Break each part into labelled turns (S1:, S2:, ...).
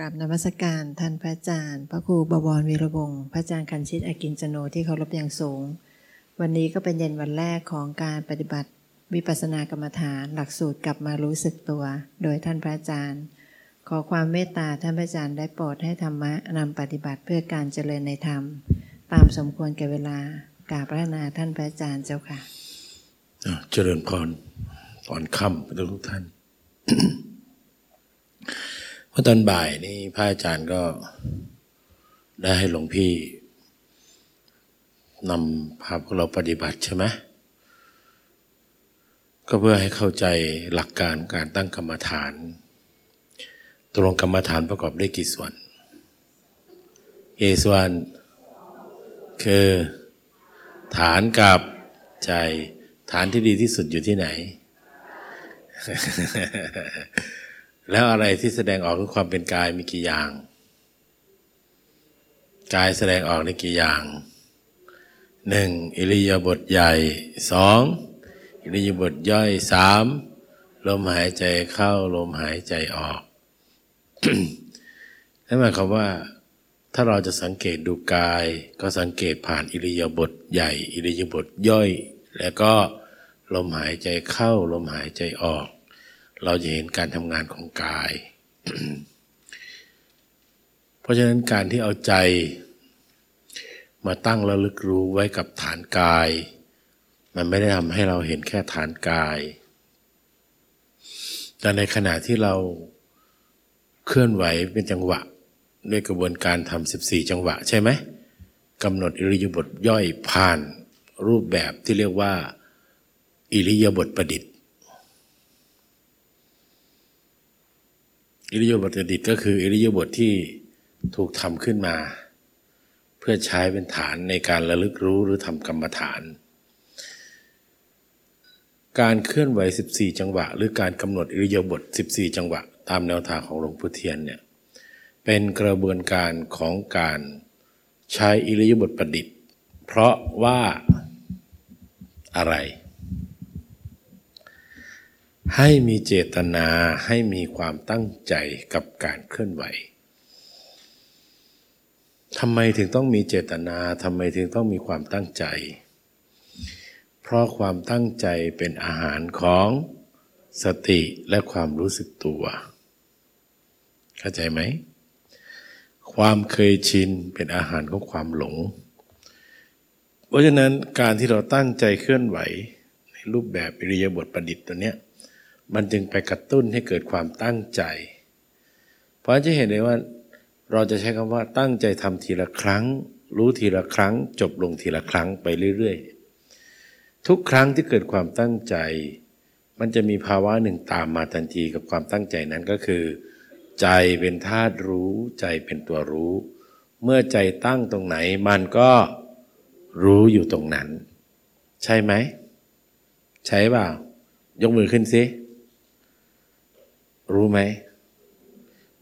S1: กราบนมัสการท่านพระอาจารย์ พระครูบวรวีระวงศ์พระอาจารย์คันชิตอากินจโนที่เคารพอย่างสูง วันนี้ก็เป็นเย็นวันแรกของการปฏิบัติวิปัสสนากรรมฐานหลักสูตรกลับมารู้สึกตัว โดยท่านพระอาจารย์ ขอความเมตตาท่านพระอาจารย์ได้โปรดให้ธรรมะนำปฏิบัติเพื่อการเจริญในธรรม ตามสมควรแก่เวลากราบพระนาท่านพระอาจารย์เจ้าค่ะะ
S2: เจริญพรตอนค่ำทุกท่าน มื่อตอนบ่ายนี่พระอาจารย์ก็ได้ให้หลวงพี่นำพาพวกเราปฏิบัติใช่ไหมก็เพื่อให้เข้าใจหลักการการตั้งกรรมฐานตกลงกรรมฐานประกอบด้วยกี่ส่วนเอส่วน คือฐานกับใจ ฐานที่ดีที่สุดอยู่ที่ไหน แล้วอะไรที่แสดงออกถึงความเป็นกายมีกี่อย่าง กายแสดงออกในกี่อย่างหนึ่งอิริยาบถใหญ่สองอิริยาบถย่อยสามลมหายใจเข้าลมหายใจออกนั่นหมายความว่า ถ้าเราจะสังเกตดูกาย ก็สังเกตผ่านอิริยาบถใหญ่ อิริยาบถย่อย แล้วก็ลมหายใจเข้าลมหายใจออก เราจะเห็นการทำงานของกาย เพราะฉะนั้นการที่เอาใจ มาตั้งระลึกรู้ไว้กับฐานกาย มันไม่ได้ทำให้เราเห็นแค่ฐานกาย แต่ในขณะที่เราเคลื่อนไหวเป็นจังหวะ ด้วยกระบวนการทำ14 จังหวะ ใช่ไหมกำหนดอิริยาบถย่อยผ่านรูปแบบที่เรียกว่า อิริยาบถประดิษฐ์ อิริยาบถประดิษฐ์ก็คืออิริยาบถที่ถูกทำขึ้นมา เพื่อใช้เป็นฐานในการระลึกรู้หรือทำกรรมฐาน การเคลื่อนไหว 14 จังหวะ หรือการกำหนดอิริยาบถ14 จังหวะ ตามแนวทางของหลวงพุเทียนเนี่ยเป็นกระบวนการของการใช้อิริยาบถประดิษฐ์ เพราะว่าอะไร ให้มีเจตนาให้มีความตั้งใจกับการเคลื่อนไหวทำไมถึงต้องมีเจตนาทำไมถึงต้องมีความตั้งใจ เพราะความตั้งใจเป็นอาหารของสติและความรู้สึกตัว เข้าใจไหม ความเคยชินเป็นอาหารของความหลง เพราะฉะนั้นการที่เราตั้งใจเคลื่อนไหว ในรูปแบบอิริยาบถประดิษฐ์ตัวเนี้ย มันจึงไปกระตุ้นให้เกิดความตั้งใจ เพราะจะเห็นได้ว่า เราจะใช้คำว่าตั้งใจทำทีละครั้ง รู้ทีละครั้ง จบลงทีละครั้งไปเรื่อยๆ ทุกครั้งที่เกิดความตั้งใจ มันจะมีภาวะหนึ่งตามมาทันทีกับความตั้งใจนั้นก็คือ ใจเป็นธาตุรู้ ใจเป็นตัวรู้ เมื่อใจตั้งตรงไหน มันก็รู้อยู่ตรงนั้น ใช่ไหม ใช่เปล่ายกมือขึ้นสิ รู้ไหม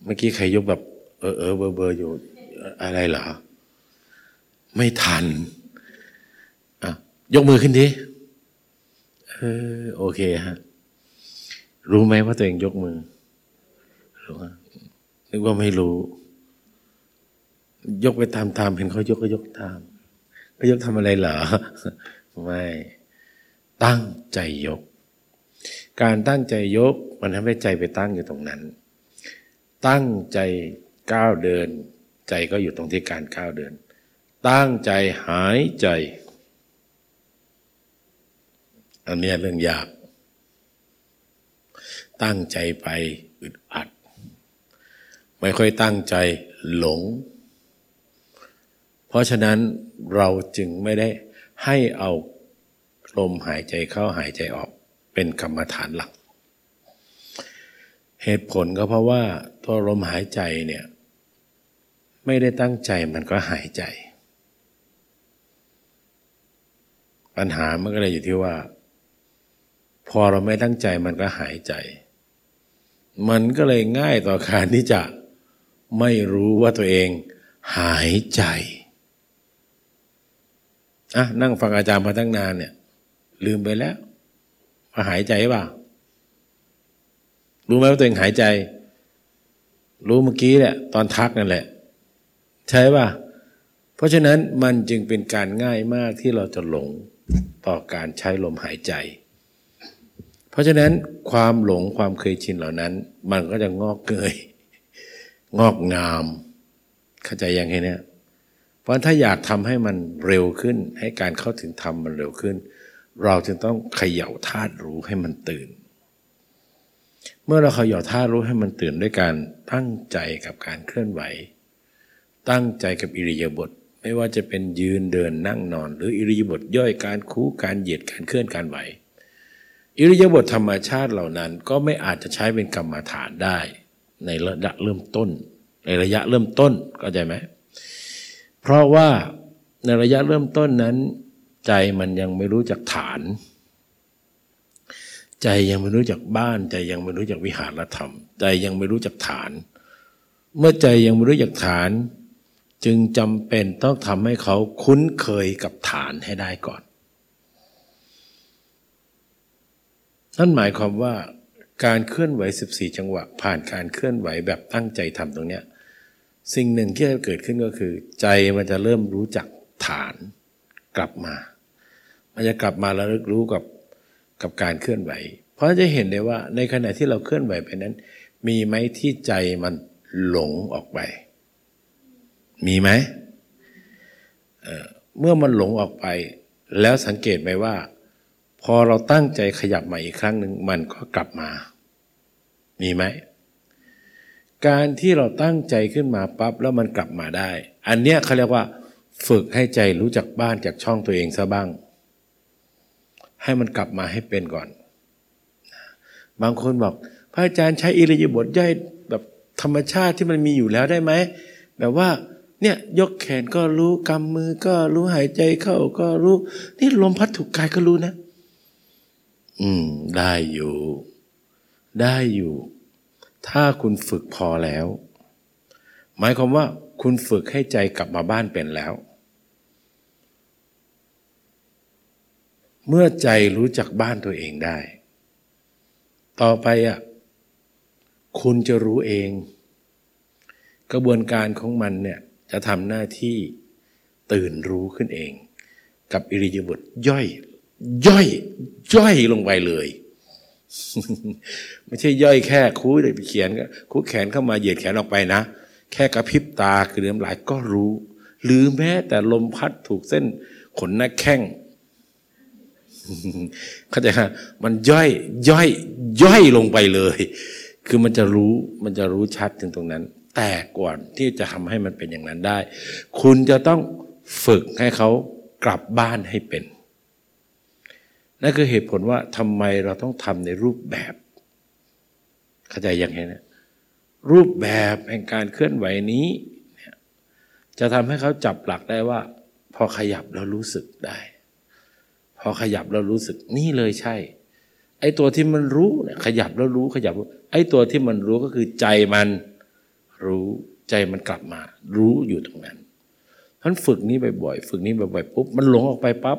S2: เมื่อกี้ใครยกแบบ เออเออเบอร์เบอร์อยู่ อะไรเหรอ ไม่ทัน อะ ยกมือขึ้นดิเออโอเคฮะ รู้ไหมว่าตัวเองยกมือรู้ว่านึกว่าไม่รู้ ยกไปตามตามเห็นเขายกก็ยกตามก็ยกทำอะไรเหรอ ไม่ ตั้งใจยก การตั้งใจยกมันทำให้ใจไปตั้งอยู่ตรงนั้น ตั้งใจก้าวเดิน ใจก็อยู่ตรงที่การก้าวเดิน ตั้งใจหายใจ อันนี้เรื่องยาก ตั้งใจไปอึดอัด ไม่ค่อยตั้งใจหลง เพราะฉะนั้นเราจึงไม่ได้ให้เอาลมหายใจเข้าหายใจออก เป็นกรรมฐานหลัก เหตุผลก็เพราะว่าตัวลมหายใจเนี่ยไม่ได้ตั้งใจมันก็หายใจ ปัญหามันก็เลยอยู่ที่ว่า พอเราไม่ตั้งใจมันก็หายใจ มันก็เลยง่ายต่อการที่จะไม่รู้ว่าตัวเองหายใจอะนั่งฟังอาจารย์มาตั้งนานเนี่ย ลืมไปแล้ว ว่าหายใจป่ารู้ไหมว่าตัวเองหายใจ รู้เมื่อกี้แหละตอนทักนั่นแหละ ใช่ป่ะ เพราะฉะนั้นมันจึงเป็นการง่ายมากที่เราจะหลงต่อการใช้ลมหายใจ เพราะฉะนั้นความหลงความเคยชินเหล่านั้น มันก็จะงอกเกย งอกงาม เข้าใจยังไงเนี่ย เพราะถ้าอยากทำให้มันเร็วขึ้น ให้การเข้าถึงธรรมมันเร็วขึ้น เราจึงต้องเขย่าธาตุรู้ให้มันตื่น เมื่อเราเขย่าธาตุรู้ให้มันตื่นด้วยการตั้งใจกับการเคลื่อนไหว ตั้งใจกับอิริยาบถไม่ว่าจะเป็นยืนเดินนั่งนอน หรืออิริยาบถย่อยการคู้การเหยียดการเคลื่อนการไหว อิริยาบถธรรมชาติเหล่านั้นก็ไม่อาจจะใช้เป็นกรรมฐานได้ ในระดับเริ่มต้น ในระยะเริ่มต้นเข้าใจไหมเพราะว่าในระยะเริ่มต้นนั้น ใจมันยังไม่รู้จักฐาน ใจยังไม่รู้จักบ้าน ใจยังไม่รู้จักวิหารธรรม ใจยังไม่รู้จักฐาน เมื่อใจยังไม่รู้จักฐาน จึงจำเป็นต้องทำให้เขาคุ้นเคยกับฐานให้ได้ก่อนนั่นหมายความว่าการเคลื่อนไหว 14 จังหวะ ผ่านการเคลื่อนไหวแบบตั้งใจทำตรงเนี้ยสิ่งหนึ่งที่จะเกิดขึ้นก็คือ ใจมันจะเริ่มรู้จักฐานกลับมา มันจะกลับมาแล้วรู้กับกับการเคลื่อนไหว เพราะจะเห็นได้ว่าในขณะที่เราเคลื่อนไหวไปนั้น มีไหมที่ใจมันหลงออกไป มีไหมเเมื่อมันหลงออกไป แล้วสังเกตไหมว่า พอเราตั้งใจขยับมาอีกครั้งหนึ่งมันก็กลับมา มีไหมการที่เราตั้งใจขึ้นมาปั๊บแล้วมันกลับมาได้ อันเนี้ยเขาเรียกว่า ฝึกให้ใจรู้จักบ้านจากช่องตัวเองซะบ้าง ให้มันกลับมาให้เป็นก่อน บางคนบอกพระอาจารย์ใช้อิริยาบถย่อยแบบธรรมชาติที่มันมีอยู่แล้วได้ไหมแบบว่าเนี่ยยกแขนก็รู้กำมือก็รู้หายใจเข้าก็รู้ นี่ลมพัดถูกกายก็รู้นะ อืม ได้อยู่ ได้อยู่ ถ้าคุณฝึกพอแล้ว หมายความว่าคุณฝึกให้ใจกลับมาบ้านเป็นแล้ว เมื่อใจรู้จักบ้านตัวเองได้ ต่อไปอะคุณจะรู้เอง กระบวนการของมันเนี่ยจะทำหน้าที่ตื่นรู้ขึ้นเอง กับอิริยาบถย่อย ย่อย ย่อยลงไปเลยไม่ใช่ย่อยแค่คู้ไปเขียนคู้แขนเข้ามาเหยียดแขนออกไปนะ แค่กระพริบตาคือเน้ำลายก็รู้ หรือแม้แต่ลมพัดถูกเส้นขนหน้าแข้ง เข้าใจฮะมันย่อยย่อยย่อยลงไปเลย คือมันจะรู้มันจะรู้ชัดถึงตรงนั้น แต่ก่อนที่จะทำให้มันเป็นอย่างนั้นได้ คุณจะต้องฝึกให้เขากลับบ้านให้เป็นนั่นคือเหตุผลว่าทำไมเราต้องทำในรูปแบบเข้าใจยังไงนะรูปแบบแห่งการเคลื่อนไหวนี้จะทำให้เขาจับหลักได้ว่า พอขยับแล้วรู้สึกได้ พอขยับแล้วรู้สึกนี่เลยใช่ ไอ้ตัวที่มันรู้เนี่ยขยับแล้วรู้ขยับไอ้ตัวที่มันรู้ก็คือใจมันรู้ใจมันกลับมา รู้อยู่ตรงนั้นท่านฝึกนี้บ่อยๆฝึกนี้บ่อยๆปุ๊บมันหลงออกไปปั๊บ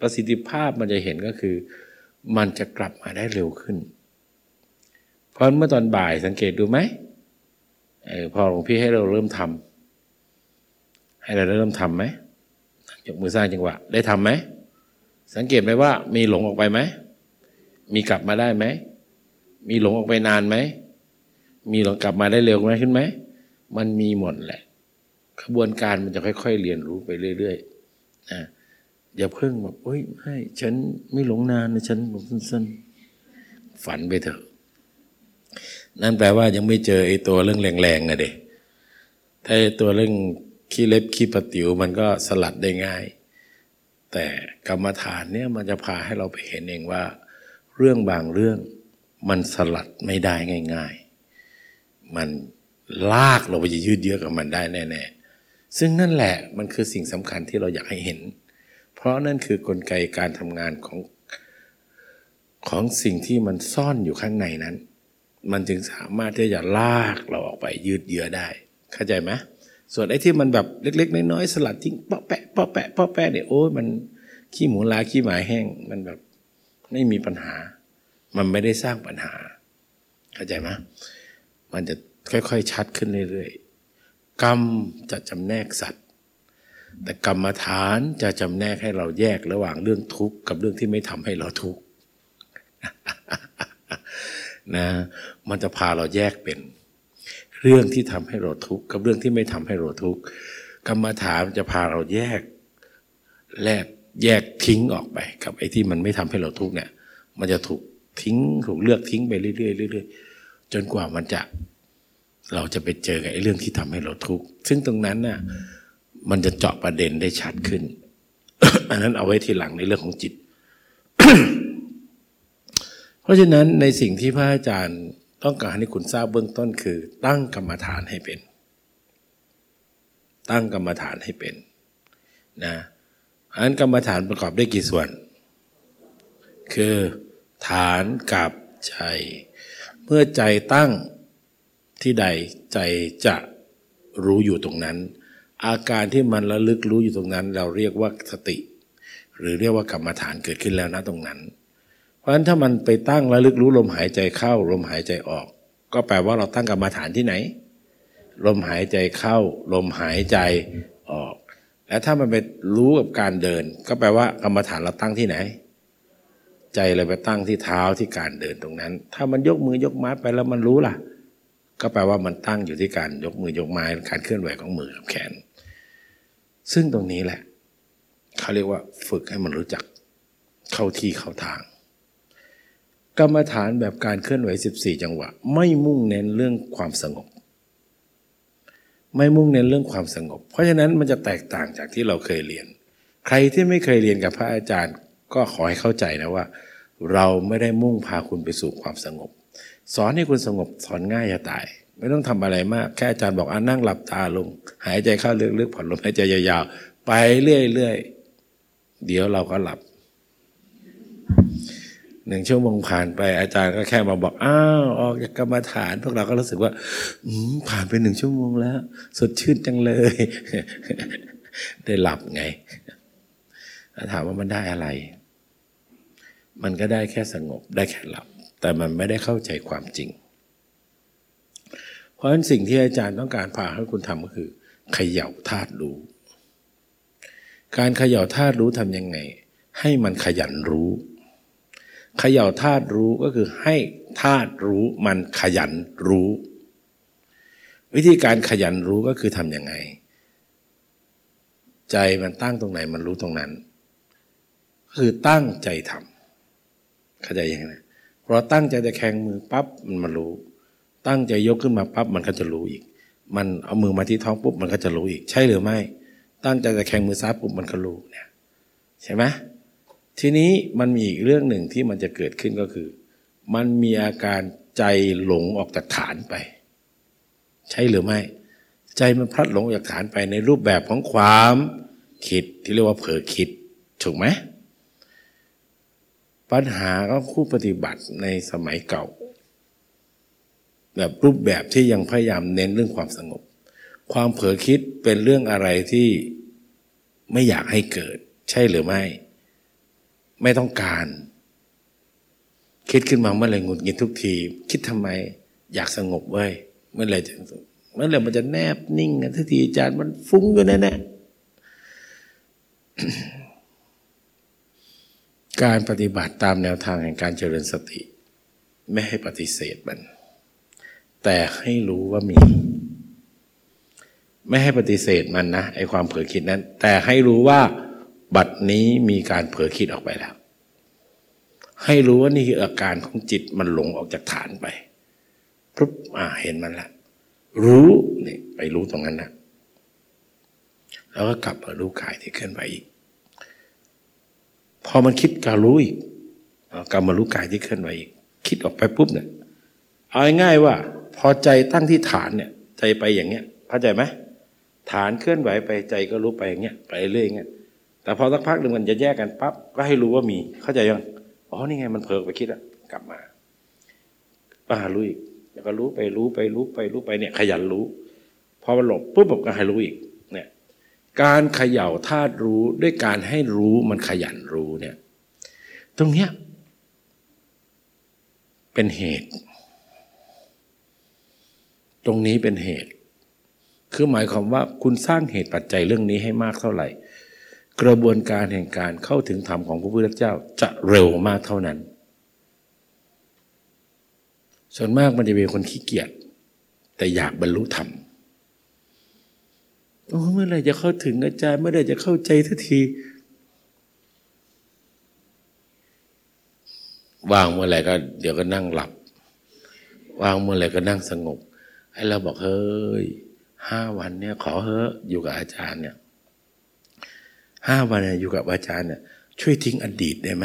S2: ประสิทธิภาพมันจะเห็นก็คือ มันจะกลับมาได้เร็วขึ้น เพราะเมื่อตอนบ่ายสังเกตดูไหมอพอหลวงพี่ให้เราเริ่มทำให้เราเริ่มทํำไหมยกมือสร้างจังหวะได้ทํำไหม สังเกตไหมว่า มีหลงออกไปไหม มีกลับมาได้ไหม มีหลงออกไปนานไหม มีหลงกลับมาได้เร็วไหมขึ้นไหม มันมีหมดแหละขบวนการมันจะค่อยๆ เรียนรู้ไปเรื่อยๆนะอย่าเพิ่งแบบเฮ้ยไม่ฉันไม่หลงนานนะฉันหลงสั้นๆ ฝันไปเถอะ นั่นแปลว่ายังไม่เจอไอ้ตัวเรื่องแรงๆอะเด็กถ้าตัวเรื่องขี้เล็บขี้ปะติ๋วมันก็สลัดได้ง่าย แต่กรรมฐานเนี่ยมันจะพาให้เราไปเห็นเองว่า เรื่องบางเรื่องมันสลัดไม่ได้ง่าย ๆ มันลากเราไปจะยืดเยื้อกับมันได้แน่ๆ ซึ่งนั่นแหละมันคือสิ่งสำคัญที่เราอยากให้เห็น เพราะนั่นคือกลไกการทำงานของของสิ่งที่มันซ่อนอยู่ข้างในนั้น มันจึงสามารถที่จะลากเราออกไปยืดเยื้อได้ เข้าใจไหม ส่วนไอ้ที่มันแบบเล็ก ๆ น้อยๆสลัดทิ้งเปาะแปะเปาะแปะเปาะแปะเนี่ยโอ้ยมันขี้หมูลาขี้หมาแห้ง มันแบบไม่มีปัญหา มันไม่ได้สร้างปัญหา เข้าใจไหมมันจะค่อยๆชัดขึ้นเรื่อยๆกรรมจะจำแนกสัตว์ แต่กรรมฐานจะจำแนกให้เราแยกระหว่างเรื่องทุกข์กับเรื่องที่ไม่ทำให้เราทุกข์นะ มันจะพาเราแยกเป็น เรื่องที่ทำให้เราทุกข์กับเรื่องที่ไม่ทำให้เราทุกข์กรรมฐานจะพาเราแยกแลกแยกทิ้งออกไป กับไอ้ที่มันไม่ทำให้เราทุกข์เนี่ย มันจะถูกทิ้งถูกเลือกทิ้งไปเรื่อยๆเรื่อยๆจนกว่ามันจะเราจะไปเจอกับไอ้เรื่องที่ทำให้เราทุกข์ซึ่งตรงนั้นน่ะมันจะเจาะประเด็นได้ชัดขึ้น อันนั้นเอาไว้ทีหลังในเรื่องของจิต เพราะฉะนั้นในสิ่งที่พระอาจารย์ ต้องการให้คุณทราบเบื้องต้นคือ ตั้งกรรมฐานให้เป็น ตั้งกรรมฐานให้เป็นนะอันกรรมฐานประกอบด้วยกี่ส่วน คือฐานกับใจ เมื่อใจตั้งที่ใดใจจะรู้อยู่ตรงนั้น อาการที่มันระลึกรู้อยู่ตรงนั้น เราเรียกว่าสติ หรือเรียกว่ากรรมฐานเกิดขึ้นแล้วนะตรงนั้น เพราะฉะนั้นถ้ามันไปตั้งระลึกรู้ลมหายใจเข้า ลมหายใจออก ก็แปลว่าเราตั้งกรรมฐานที่ไหน ลมหายใจเข้า ลมหายใจออก แล้วถ้ามันไปรู้กับการเดิน ก็แปลว่ากรรมฐานเราตั้งที่ไหน ใจเลยไปตั้งที่เท้าที่การเดินตรงนั้น ถ้ามันยกมือยกไม้ไปแล้วมันรู้ล่ะ ก็แปลว่ามันตั้งอยู่ที่การยกมือยกไม้การเคลื่อนไหวของมือกับแขน ซึ่งตรงนี้แหละเขาเรียกว่าฝึกให้มันรู้จักเข้าที่เข้าทาง กรรมฐานแบบการเคลื่อนไหว 14 จังหวะ ไม่มุ่งเน้นเรื่องความสงบ ไม่มุ่งเน้นเรื่องความสงบ เพราะฉะนั้นมันจะแตกต่างจากที่เราเคยเรียน ใครที่ไม่เคยเรียนกับพระอาจารย์ ก็ขอให้เข้าใจนะว่า เราไม่ได้มุ่งพาคุณไปสู่ความสงบ สอนให้คุณสงบสอนง่ายจะตาย ไม่ต้องทำอะไรมากแค่อาจารย์บอกอ่านั่งหลับตาลง หายใจเข้าลึกๆผ่อนลมหายใจยาวๆไปเรื่อยๆเดี๋ยวเราก็หลับ หนึ่งชั่วโมงผ่านไปอาจารย์ก็แค่มาบอกอ้าวออกจากกรรมฐาน พวกเราก็รู้สึกว่าอืผ่านไปหนึ่งชั่วโมงแล้ว สดชื่นจังเลย ได้หลับไงถามว่ามันได้อะไร มันก็ได้แค่สงบได้แค่หลับ แต่มันไม่ได้เข้าใจความจริง เพราะฉะนั้นสิ่งที่อาจารย์ต้องการพาให้คุณทำก็คือเขย่าธาตุรู้ การเขย่าธาตุรู้ทำยังไง ให้มันขยันรู้ เขย่าธาตุรู้ก็คือให้ธาตุรู้มันขยันรู้ วิธีการขยันรู้ก็คือทำยังไง ใจมันตั้งตรงไหนมันรู้ตรงนั้น คือตั้งใจทำเข้าใจยังไงพอตั้งใจจะแข่งมือปั๊บมันมารู้ ตั้งใจยกขึ้นมาปั๊บมันก็จะรู้อีก มันเอามือมาที่ท้องปุ๊บมันก็จะรู้อีก ใช่หรือไม่ ตั้งใจจะแข่งมือซ้ายปุ๊บมันก็รู้เนี่ยใช่ไหม ทีนี้มันมีอีกเรื่องหนึ่งที่มันจะเกิดขึ้นก็คือ มันมีอาการใจหลงออกจากฐานไป ใช่หรือไม่ ใจมันพลัดหลงออกจากฐานไปในรูปแบบของความคิดที่เรียกว่าเผลอคิดถูกไหมปัญหาก็คู่ปฏิบัติในสมัยเก่า แบบรูปแบบที่ยังพยายามเน้นเรื่องความสงบ ความเผลอคิดเป็นเรื่องอะไรที่ไม่อยากให้เกิด ใช่หรือไม่ ไม่ต้องการ คิดขึ้นมาเมื่อไรหงุดหงิดทุกที คิดทำไม อยากสงบเว้ยเมื่อไรจะเมื่อไรมันจะแนบนิ่งกันทุกทีอาจารย์มันฟุ้งอยู่แน่ๆการปฏิบัติตามแนวทางแห่งการเจริญสติ ไม่ให้ปฏิเสธมัน แต่ให้รู้ว่ามี ไม่ให้ปฏิเสธมันนะไอความเผลอคิดนั้น แต่ให้รู้ว่า บัดนี้มีการเผลอคิดออกไปแล้ว ให้รู้ว่านี่คืออาการของจิตมันหลงออกจากฐานไปปุ๊บอ่าเห็นมันละรู้นี่ไปรู้ตรงนั้นนะแล้วก็กลับมารู้กายที่เคลื่อนไหวอีก พอมันคิดก็รู้อีกกลับมารู้กายที่เคลื่อนไหวอีก คิดออกไปปุ๊บเนี่ยเอาง่ายๆว่า พอใจตั้งที่ฐานเนี่ย ใจไปอย่างเงี้ยเข้าใจไหมฐานเคลื่อนไหวไปใจก็รู้ไปอย่างเงี้ยไปเรื่อยอย่างเงี้ย แต่พอสักพักหนึ่งมันจะแยกกันปั๊บก็ให้รู้ว่ามีเข้าใจยังอ๋อนี่ไงมันเผลอไปคิดอะกลับมาป้ารู้อีกแล้วก็รู้ไปรู้ไปรู้ไปรู้ไปเนี่ย ขยันรู้พอมันหลบปุ๊บผมก็ให้รู้อีก เนี่ย การเขย่าธาตุรู้ด้วยการให้รู้มันขยันรู้เนี่ย ตรงเนี้ยเป็นเหตุ ตรงนี้เป็นเหตุ คือหมายความว่าคุณสร้างเหตุปัจจัยเรื่องนี้ให้มากเท่าไหร่ กระบวนการแห่งการเข้าถึงธรรมของพระพุทธเจ้าจะเร็วมากเท่านั้น ส่วนมากมันจะเป็นคนขี้เกียจแต่อยากบรรลุธรรมโอ้เมื่อไรจะเข้าถึงอาจารย์เมื่อไรจะเข้าใจทันทีว่างเมื่อไหร่ก็เดี๋ยวก็นั่งหลับว่างเมื่อไหร่ก็นั่งสงบให้เราบอกเฮ้ยห้าวันเนี่ยขอเฮ้อยู่กับอาจารย์เนี่ย ห้าวันเนี่ยอยู่กับอาจารย์เนี่ยช่วยทิ้งอดีตได้ไหม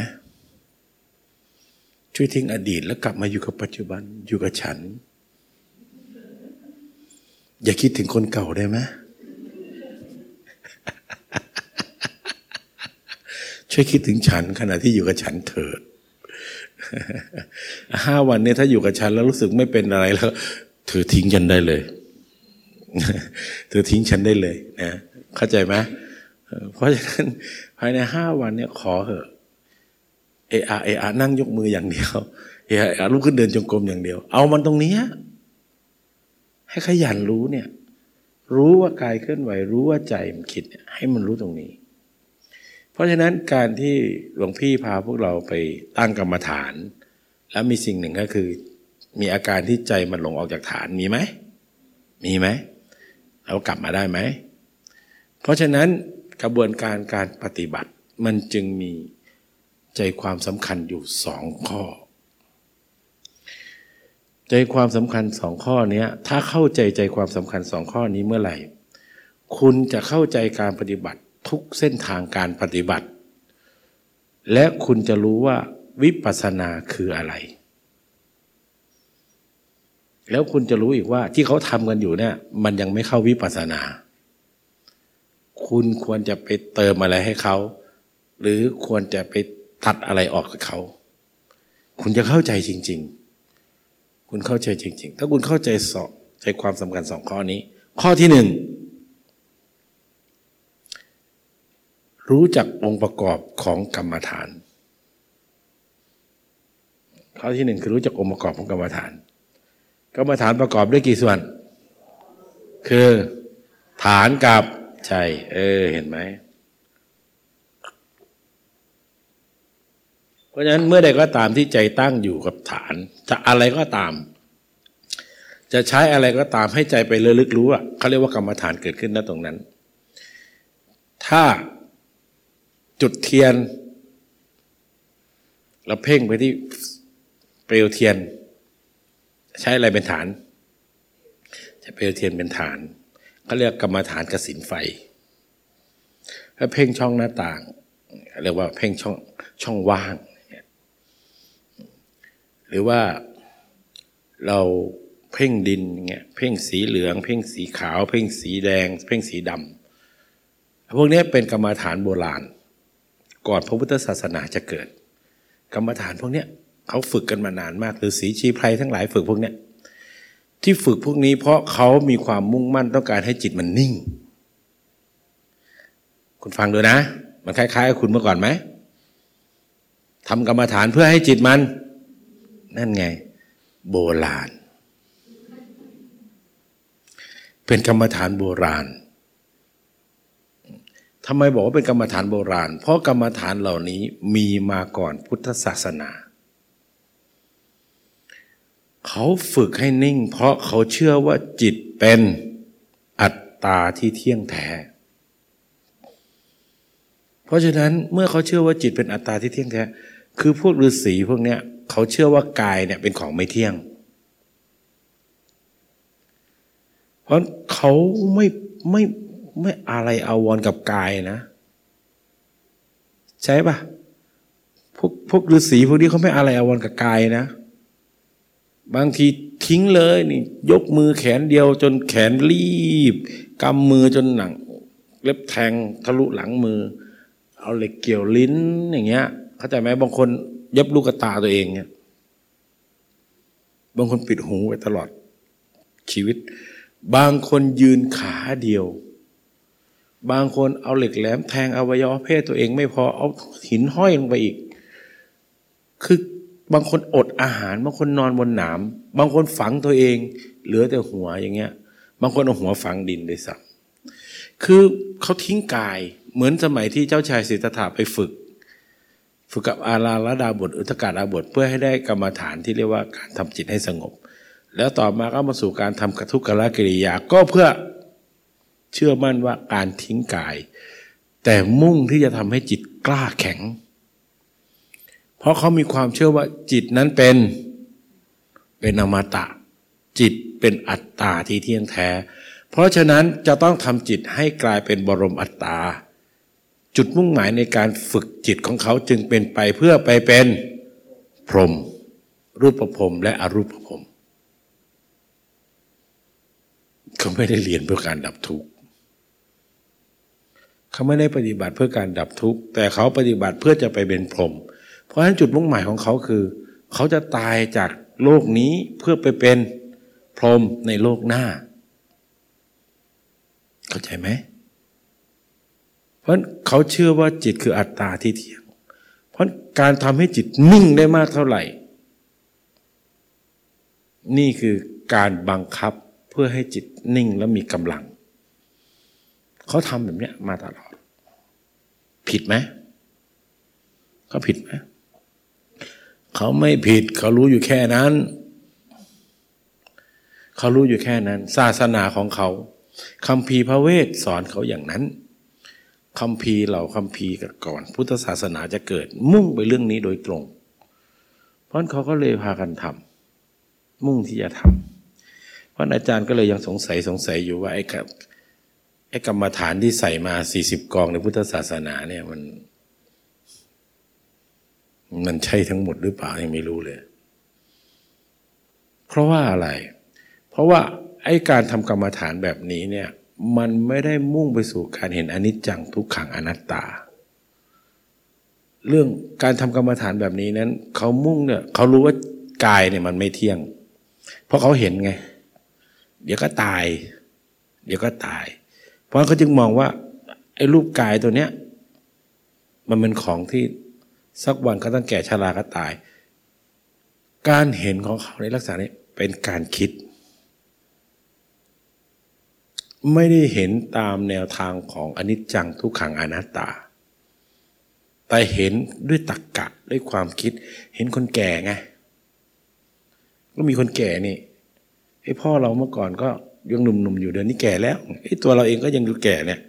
S2: ช่วยทิ้งอดีตแล้วกลับมาอยู่กับปัจจุบันอยู่กับฉัน อย่าคิดถึงคนเก่าได้ไหมช่วยคิดถึงฉันขณะที่อยู่กับฉันเถิดห้าวันนี้ถ้าอยู่กับฉันแล้วรู้สึกไม่เป็นอะไรแล้วเธอทิ้งฉันได้เลย เธอทิ้งฉันได้เลยนะเข้าใจไหม เพราะฉะนั้นภายในห้าวันเนี่ยขอเหอะเออาเออานั่งยกมืออย่างเดียวเออาลุกขึ้นเดินจงกรมอย่างเดียว เอามันตรงนี้ให้ขยันรู้เนี่ย รู้ว่ากายเคลื่อนไหว รู้ว่าใจมันคิดให้มันรู้ตรงนี้ เพราะฉะนั้นการที่หลวงพี่พาพวกเราไปตั้งกรรมฐาน แล้วมีสิ่งหนึ่งก็คือ มีอาการที่ใจมันหลงออกจากฐานมีไหมมีไหมเรากลับมาได้ไหมเพราะฉะนั้น กระบวนการการปฏิบัติ มันจึงมีใจความสำคัญอยู่สองข้อ ใจความสำคัญสองข้อนี้ถ้าเข้าใจใจความสำคัญสองข้อนี้เมื่อไหร่ คุณจะเข้าใจการปฏิบัติทุกเส้นทางการปฏิบัติ และคุณจะรู้ว่าวิปัสสนาคืออะไร แล้วคุณจะรู้อีกว่าที่เขาทำกันอยู่เนี่ย มันยังไม่เข้าวิปัสสนา คุณควรจะไปเติมอะไรให้เขา หรือควรจะไปตัดอะไรออกกับเขา คุณจะเข้าใจจริง ๆ คุณเข้าใจจริง ๆ ถ้าคุณเข้าใจสองใจความสำคัญสองข้อนี้ ข้อที่หนึ่งรู้จักองค์ประกอบของกรรมฐาน ข้อที่หนึ่งคือรู้จักองค์ประกอบของกรรมฐาน กรรมฐานประกอบด้วยกี่ส่วน คือฐานกับ ใจเออ เห็นไหม เพราะฉะนั้นเมื่อใดก็ตามที่ใจตั้งอยู่กับฐาน จะอะไรก็ตาม จะใช้อะไรก็ตามให้ใจไปเลือลึกรู้อะเขาเรียกว่ากรรมฐานเกิดขึ้นณตรงนั้น ถ้าจุดเทียนเราเพ่งไปที่เปลวเทียน ใช้อะไรเป็นฐาน ใช้เปลวเทียนเป็นฐาน เขาเรียกกรรมฐานกสินไฟถ้าเพ่งช่องหน้าต่าง เรียกว่าเพ่งช่องช่องว่าง หรือว่าเราเพ่งดินเงี้ยเพ่งสีเหลือง เพ่งสีขาว เพ่งสีแดง เพ่งสีดำพวกนี้เป็นกรรมฐานโบราณ ก่อนพระพุทธศาสนาจะเกิด กรรมฐานพวกเนี้ยเขาฝึกกันมานานมากหรือสีชีไพรทั้งหลายฝึกพวกเนี้ย ที่ฝึกพวกนี้เพราะเขามีความมุ่งมั่นต้องการให้จิตมันนิ่ง คุณฟังดูนะ มันคล้ายๆกับคุณเมื่อก่อนไหมทำกรรมฐานเพื่อให้จิตมัน นั่นไง โบราณ เป็นกรรมฐานโบราณทำไมบอกว่าเป็นกรรมฐานโบราณ เพราะกรรมฐานเหล่านี้มีมาก่อนพุทธศาสนา เขาฝึกให้นิ่ง เพราะเขาเชื่อว่าจิตเป็นอัตตาที่เที่ยงแท้ เพราะฉะนั้นเมื่อเขาเชื่อว่าจิตเป็นอัตตาที่เที่ยงแท้ คือพวกฤาษีพวกเนี้ยเขาเชื่อว่ากายเนี่ยเป็นของไม่เที่ยง เพราะเขาไม่ไม่ไม่อะไรอาวรกับกายนะ ใช่ปะพวกพวกฤาษีพวกนี้เขาไม่อะไรอาวรกับกายนะ บางทีทิ้งเลยนี่ยกมือแขนเดียวจนแขนรีบกำมือจนหนัง เล็บแทงทะลุหลังมือ เอาเหล็กเกี่ยวลิ้นอย่างเงี้ย เข้าใจไหมบางคนย็บลูกตาตัวเองเนี่ยบางคนปิดหูไว้ตลอดชีวิต บางคนยืนขาเดียว บางคนเอาเหล็กแหลมแทงอวัยวะเพศตัวเองไม่พอเอาหินห้อยลงไปอีก คือ บางคนอดอาหาร บางคนนอนบนหนาม บางคนฝังตัวเอง เหลือแต่หัวอย่างเงี้ย บางคนเอาหัวฝังดินด้วยซ้ำคือเขาทิ้งกายเหมือนสมัยที่เจ้าชายสิทธัตถะไปฝึก ฝึกกับอาราลดาบทอุตกาดาบทเพื่อให้ได้กรรมฐานที่เรียกว่าการทำจิตให้สงบ แล้วต่อมาก็มาสู่การทำกระทุกขละกิริยาก็เพื่อเชื่อมั่นว่าการทิ้งกาย แต่มุ่งที่จะทำให้จิตกล้าแข็ง เพราะเขามีความเชื่อว่าจิตนั้นเป็นเป็นอมตะ จิตเป็นอัตตาที่เที่ยงแท้ เพราะฉะนั้นจะต้องทำจิตให้กลายเป็นบรมอัตตา จุดมุ่งหมายในการฝึกจิตของเขาจึงเป็นไปเพื่อไปเป็นพรหมรูปประพรมและอรูปประพรมเขาไม่ได้เรียนเพื่อการดับทุกข์เขาไม่ได้ปฏิบัติเพื่อการดับทุกข์แต่เขาปฏิบัติเพื่อจะไปเป็นพรหมเพราะฉะนั้นจุดมุ่งหมายของเขาคือ เขาจะตายจากโลกนี้เพื่อไปเป็นพรหมในโลกหน้า เข้าใจไหม เพราะเขาเชื่อว่าจิตคืออัตตาที่เที่ยง เพราะการทำให้จิตนิ่งได้มากเท่าไหร่ นี่คือการบังคับเพื่อให้จิตนิ่งและมีกำลัง เขาทำแบบนี้มาตลอด ผิดไหมเขาผิดไหม เขาไม่ผิด เขารู้อยู่แค่นั้น เขารู้อยู่แค่นั้น ศาสนาของเขาคำพีพระเวทสอนเขาอย่างนั้นคำพีเหล่าคำพีก่อน พุทธศาสนาจะเกิด มุ่งไปเรื่องนี้โดยตรง เพราะเขาก็เลยพากันทำมุ่งที่จะทำเพราะอาจารย์ก็เลยยังสงสัยสงสัยอยู่ว่าไอ้กับไอ้กรรมฐานที่ใส่มาสี่สิบกองในพุทธศาสนาเนี่ยมัน มันใช่ทั้งหมดหรือเปล่ายังไม่รู้เลย เพราะว่าอะไร เพราะว่าไอ้การทำกรรมฐานแบบนี้เนี่ย มันไม่ได้มุ่งไปสู่การเห็นอนิจจังทุกขังอนัตตา เรื่องการทำกรรมฐานแบบนี้นั้นเขามุ่งเนี่ยเขารู้ว่ากายเนี่ยมันไม่เที่ยง เพราะเขาเห็นไง เดี๋ยวก็ตาย เดี๋ยวก็ตาย เพราะเขาจึงมองว่าไอ้รูปกายตัวเนี้ย มันเป็นของที่ สักวันเขาต้องแก่ชราก็ตาย การเห็นของเขาในลักษณะนี้เป็นการคิด ไม่ได้เห็นตามแนวทางของอนิจจังทุกขังอนัตตา แต่เห็นด้วยตรรกกะด้วยความคิด เห็นคนแก่ไงก็มีคนแก่นี่ไอ้พ่อเราเมื่อก่อนก็ยังหนุ่มๆอยู่เดี๋ยวนี้แก่แล้วไอ้ตัวเราเองก็ยังดูแก่เนี่ย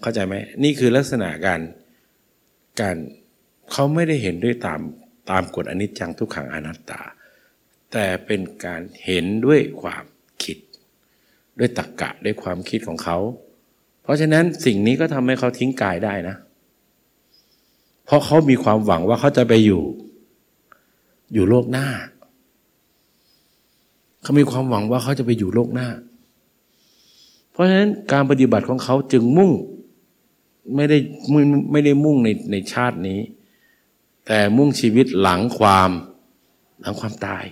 S2: เข้าใจไหมนี่คือลักษณะการการ เขาไม่ได้เห็นด้วยตามตามกฎอนิจจังทุกขังอนัตตา แต่เป็นการเห็นด้วยความคิด ด้วยตรรกกะด้วยความคิดของเขา เพราะฉะนั้นสิ่งนี้ก็ทำให้เขาทิ้งกายได้นะ เพราะเขามีความหวังว่าเขาจะไปอยู่ อยู่โลกหน้า เขามีความหวังว่าเขาจะไปอยู่โลกหน้า เพราะฉะนั้นการปฏิบัติของเขาจึงมุ่งไม่ได้ไม่ได้มุ่งในในชาตินี้ แต่มุ่งชีวิตหลังความหลังความตาย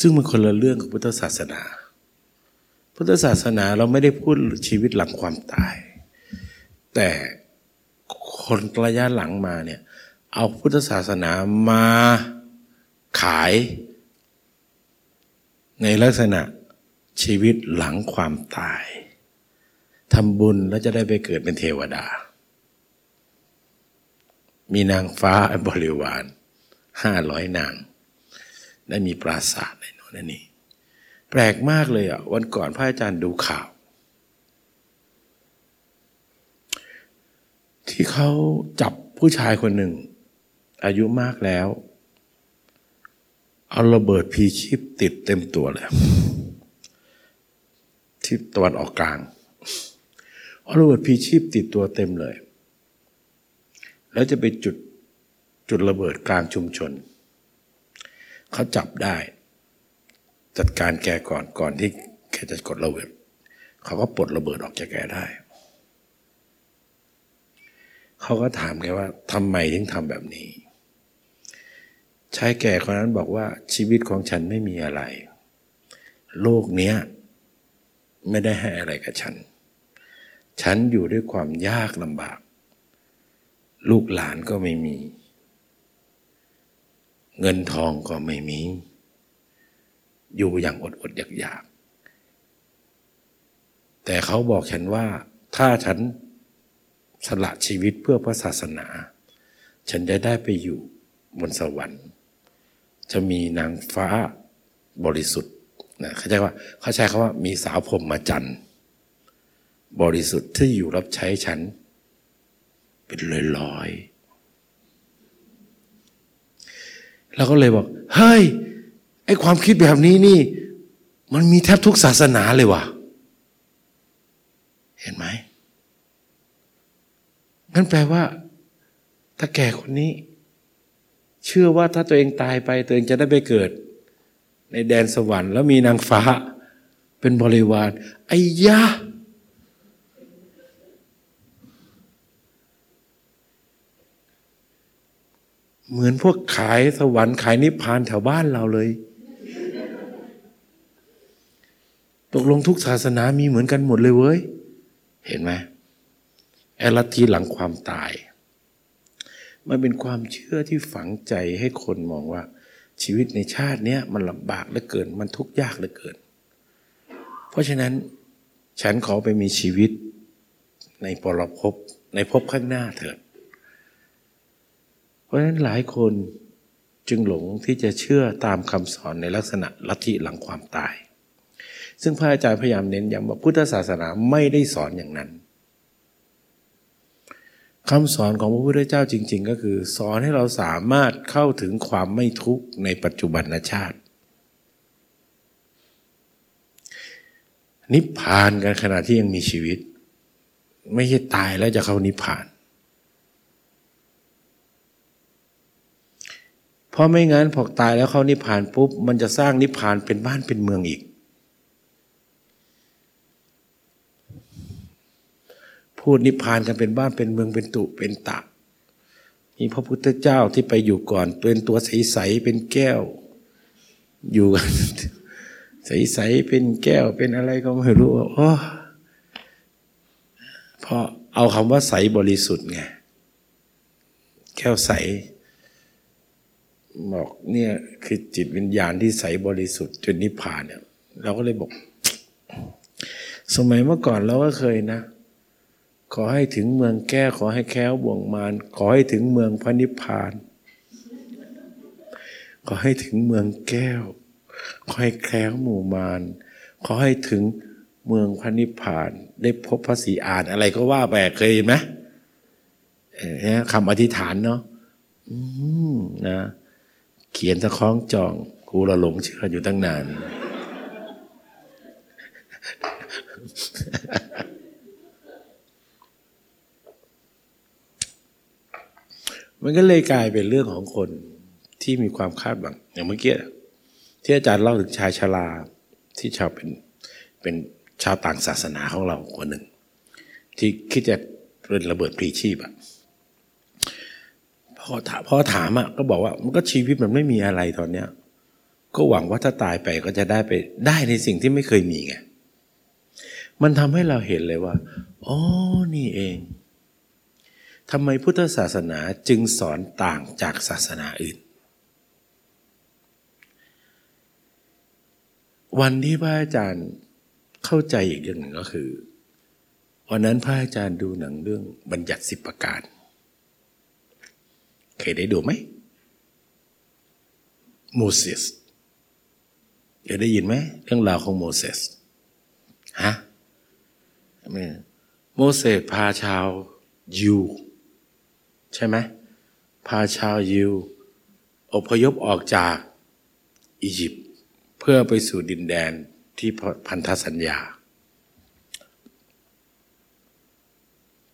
S2: ซึ่งมันคนละเรื่องกับพุทธศาสนา พุทธศาสนาเราไม่ได้พูดชีวิตหลังความตาย แต่คนระยะหลังมาเนี่ยเอาพุทธศาสนามาขายในลักษณะชีวิตหลังความตายทำบุญแล้วจะได้ไปเกิดเป็นเทวดา มีนางฟ้าบริวารห้าร้อยนาง ได้มีปราสาทในโน่นนี่ แปลกมากเลยอะ วันก่อนพระอาจารย์ดูข่าว ที่เขาจับผู้ชายคนหนึ่ง อายุมากแล้ว เอาระเบิดพีชีพติดเต็มตัวเลยที่ตะวันออกกลางเอาระเบิดพีชีพติดตัวเต็มเลย แล้วจะไปจุดจุดระเบิดกลางชุมชน เขาจับได้ จัดการแกก่อนก่อนที่แกจะกดระเบิด เขาก็ปลดระเบิดออกจากแกได้ เขาก็ถามแกว่าทำไมถึงทำแบบนี้ชายแก่คนนั้นบอกว่าชีวิตของฉันไม่มีอะไร โลกเนี้ยไม่ได้ให้อะไรกับฉัน ฉันอยู่ด้วยความยากลำบาก ลูกหลานก็ไม่มี เงินทองก็ไม่มี อยู่อย่างอดอดอยากอยากแต่เขาบอกฉันว่า ถ้าฉันสละชีวิตเพื่อพระศาสนา ฉันจะได้ไปอยู่บนสวรรค์ จะมีนางฟ้าบริสุทธิ์นะเขาใช้ว่าเขาใช้คำว่ามีสาวผมมาจันทร์บริสุทธิ์ที่อยู่รับใช้ฉัน เป็นลอยๆเราก็เลยบอก เฮ้ย ไอความคิดแบบนี้นี่ มันมีแทบทุกศาสนาเลยว่ะ เห็นไหมนั่นแปลว่าถ้าแก่คนนี้ เชื่อว่าถ้าตัวเองตายไปตัวเองจะได้ไปเกิด ในแดนสวรรค์แล้วมีนางฟ้า เป็นบริวารไอ้ยะ เหมือนพวกขายสวรรค์ขายนิพพานแถวบ้านเราเลย ตกลงทุกศาสนามีเหมือนกันหมดเลยเว้ย เห็นไหมแอลทธิหลังความตาย มันเป็นความเชื่อที่ฝังใจให้คนมองว่า ชีวิตในชาติเนี้ยมันลำบากเหลือเกิน มันทุกข์ยากเหลือเกิน เพราะฉะนั้นฉันขอไปมีชีวิตในปรภพในภพข้างหน้าเถิด เพราะฉะนั้นหลายคนจึงหลงที่จะเชื่อตามคำสอนในลักษณะลัทธิหลังความตาย ซึ่งพระอาจารย์พยายามเน้นย้ำว่าพุทธศาสนาไม่ได้สอนอย่างนั้นคำสอนของพระพุทธเจ้าจริง ๆ ก็คือ สอนให้เราสามารถเข้าถึงความไม่ทุกข์ในปัจจุบันชาติ นิพพานกันขณะที่ยังมีชีวิต ไม่ใช่ตายแล้วจะเข้านิพพาน เพราะไม่งั้นพอตายแล้วเขานิพพานปุ๊บ มันจะสร้างนิพพานเป็นบ้านเป็นเมืองอีก พูดนิพพานกันเป็นบ้านเป็นเมืองเป็นตุเป็นตะมีพระพุทธเจ้าที่ไปอยู่ก่อนเป็นตัวใสๆเป็นแก้ว อยู่กันใสๆเป็นแก้วเป็นอะไรก็ไม่รู้โอ้เพราะเอาคำว่าใสบริสุทธิ์ไงแก้วใส บอกเนี่ยคือจิตวิญญาณที่ใสบริสุทธิ์จนนิพพานเนี่ยเราก็เลยบอก สมัยเมื่อก่อนเราก็เคยนะ ขอให้ถึงเมืองแก้ขอให้แค้วบ่วงมารขอให้ถึงเมืองพระนิพพาน ขอให้ถึงเมืองแก้ว ขอให้แคล้วหมู่มารขอให้ถึงเมืองพระนิพพาน ได้พบพระศรีอานอะไรก็ว่าไปเคยเห็นไหมคำอธิษฐานเนาะนะ เขียนสะคล้องจองกูเราหลงเชื่ออยู่ตั้งนาน มันก็เลยกลายเป็นเรื่องของคนที่มีความคาดหวังอย่างเมื่อกี้ที่อาจารย์เล่าถึงชายชราที่ชาวเป็นเป็นชาวต่างศาสนาของเราคนหนึ่ง ที่คิดจะเป็นระเบิดพลีชีพอะ พอถามพอถามอะก็บอกว่ามันก็ชีวิตมันไม่มีอะไรตอนเนี้ย ก็หวังว่าถ้าตายไปก็จะได้ไปได้ในสิ่งที่ไม่เคยมีไงมันทำให้เราเห็นเลยว่าอ๋อนี่เองทำไมพุทธศาสนาจึงสอนต่างจากศาสนาอื่น วันที่พระอาจารย์เข้าใจอีกอย่างหนึ่งก็คือ วันนั้นพระอาจารย์ดูหนังเรื่องบัญญัติสิบประการ เคยได้ดูไหมโมเสสเคยได้ยินไหมเรื่องราวของโมเสสฮะโมเสสพาชาวยูใช่ไหมพาชาวยูอพยพออกจากอียิปต์เพื่อไปสู่ดินแดนที่พันธสัญญา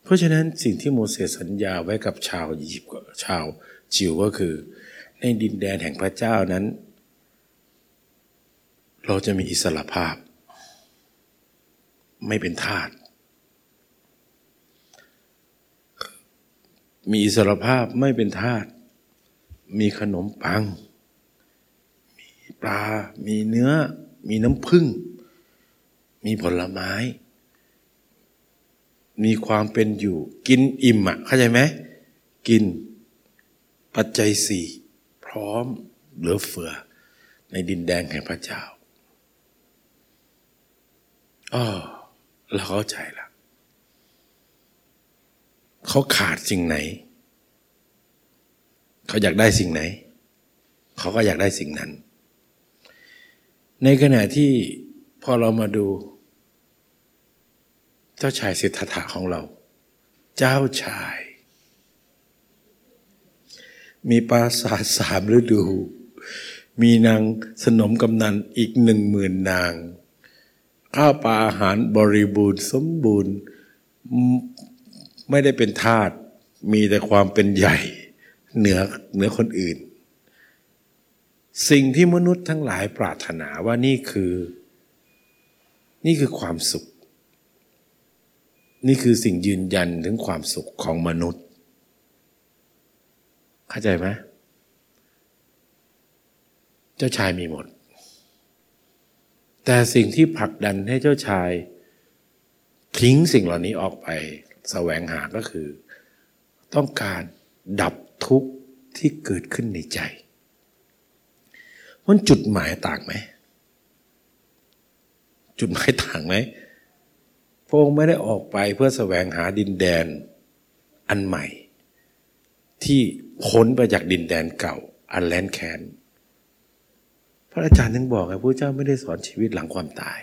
S2: เพราะฉะนั้นสิ่งที่โมเสสสัญญาไว้กับชาวอียิปต์ชาวจิวก็คือ ในดินแดนแห่งพระเจ้านั้น เราจะมีอิสระภาพ ไม่เป็นทาสมีอิสระภาพไม่เป็นทาส มีขนมปัง มีปลา มีเนื้อ มีน้ำผึ้ง มีผลไม้ มีความเป็นอยู่ กินอิ่มอะเข้าใจไหมกินปัจจัยสี่พร้อมเหลือเฟือ ในดินแดนแห่งพระเจ้าอ๋อเราเข้าใจละเขาขาดสิ่งไหน เขาอยากได้สิ่งไหน เขาก็อยากได้สิ่งนั้น ในขณะที่พอเรามาดู เจ้าชายสิทธัตถะของเรา เจ้าชาย มีปราสาทสามฤดู มีนางสนมกำนันอีกหนึ่งหมื่นนาง ข้าวปลาอาหารบริบูรณ์สมบูรณ์ ไม่ได้เป็นทาสมีแต่ความเป็นใหญ่ เหนือเหนือคนอื่น สิ่งที่มนุษย์ทั้งหลายปรารถนาว่านี่คือ นี่คือความสุข นี่คือสิ่งยืนยันถึงความสุขของมนุษย์ เข้าใจไหมเจ้าชายมีหมด แต่สิ่งที่ผลักดันให้เจ้าชายทิ้งสิ่งเหล่านี้ออกไปแสวงหาก็คือ ต้องการดับทุกข์ที่เกิดขึ้นในใจมันจุดหมายต่างไหม จุดหมายต่างไหม พระองค์ไม่ได้ออกไปเพื่อแสวงหาดินแดนอันใหม่ ที่พ้นไปจากดินแดนเก่า อันแลนแคนพระอาจารย์ถึงบอกไงพระเจ้าไม่ได้สอนชีวิตหลังความตาย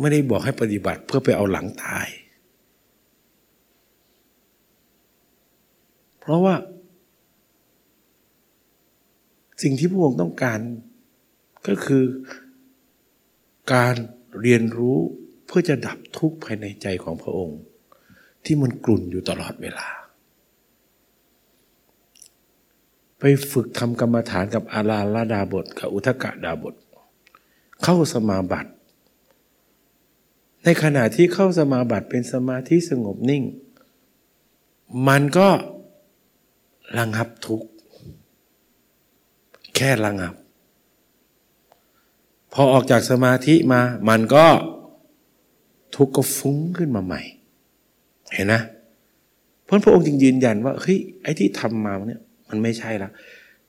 S2: ไม่ได้บอกให้ปฏิบัติเพื่อไปเอาหลังตาย เพราะว่า สิ่งที่พระองค์ต้องการก็คือการ เรียนรู้เพื่อจะดับทุกข์ภายในใจของพระองค์ ที่มันกลุ่นอยู่ตลอดเวลา ไปฝึกทำกรรมฐานกับอาราลาดาบทกับอุทกะดาบท เข้าสมาบัติ ในขณะที่เข้าสมาบัติเป็นสมาธิสงบนิ่ง มันก็ระงับทุกข์แค่ระงับ พอออกจากสมาธิมา มันก็ทุกข์ก็ฟุ้งขึ้นมาใหม่ เห็นนะ เพราะพระองค์จึงยืนยันว่าเฮ้ยไอ้ที่ทำมาเนี่ย มันไม่ใช่ละ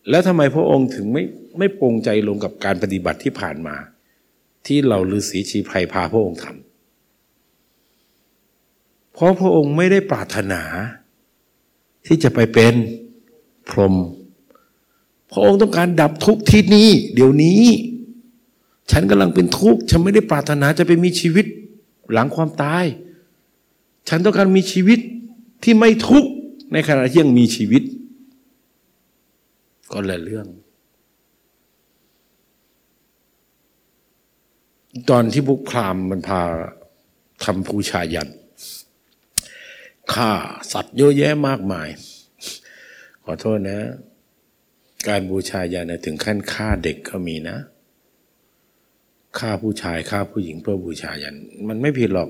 S2: แล้วทำไมพระองค์ถึงไม่ไม่ปรงใจลงกับการปฏิบัติที่ผ่านมา ที่เราฤาษีชีไพรพาพระองค์ทำเพราะพระองค์ไม่ได้ปรารถนา ที่จะไปเป็นพรหมพระองค์ต้องการดับทุกข์ที่นี่ เดี๋ยวนี้ ฉันกำลังเป็นทุกข์ฉันไม่ได้ปรารถนาจะไปมีชีวิตหลังความตาย ฉันต้องการมีชีวิตที่ไม่ทุกข์ในขณะที่ยังมีชีวิต ก็ละเรื่อง ตอนที่บุกพรามมันพาทำภูชายันฆ่าสัตว์เยอะแยะมากมาย ขอโทษนะ การบูชายันถึงขั้นฆ่าเด็กก็มีนะ ฆ่าผู้ชายฆ่าผู้หญิงเพื่อบูชายัน มันไม่ผิดหรอก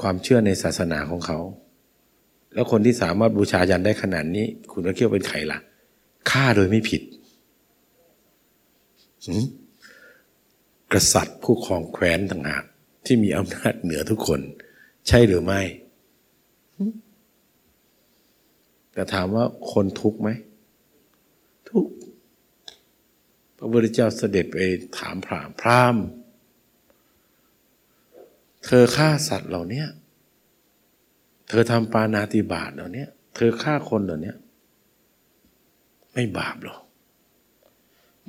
S2: ความเชื่อในศาสนาของเขา แล้วคนที่สามารถบูชายันได้ขนาดนี้ คุณก็เคี่ยวเป็นใครล่ะฆ่าโดยไม่ผิดกษัตริย์ผู้ครองแคว้นต่างหากที่มีอำนาจเหนือทุกคน ใช่หรือไม่แต่ถามว่าคนทุกข์ไหม ทุกข์พ ระพุทธเจ้าเสด็จไปถามพรามพรามเธอฆ่าสัตว์เหล่านี้เธอทำปานาติบาตเหล่านี้เธอฆ่าคนเหล่านี้ไม่บาปหรอ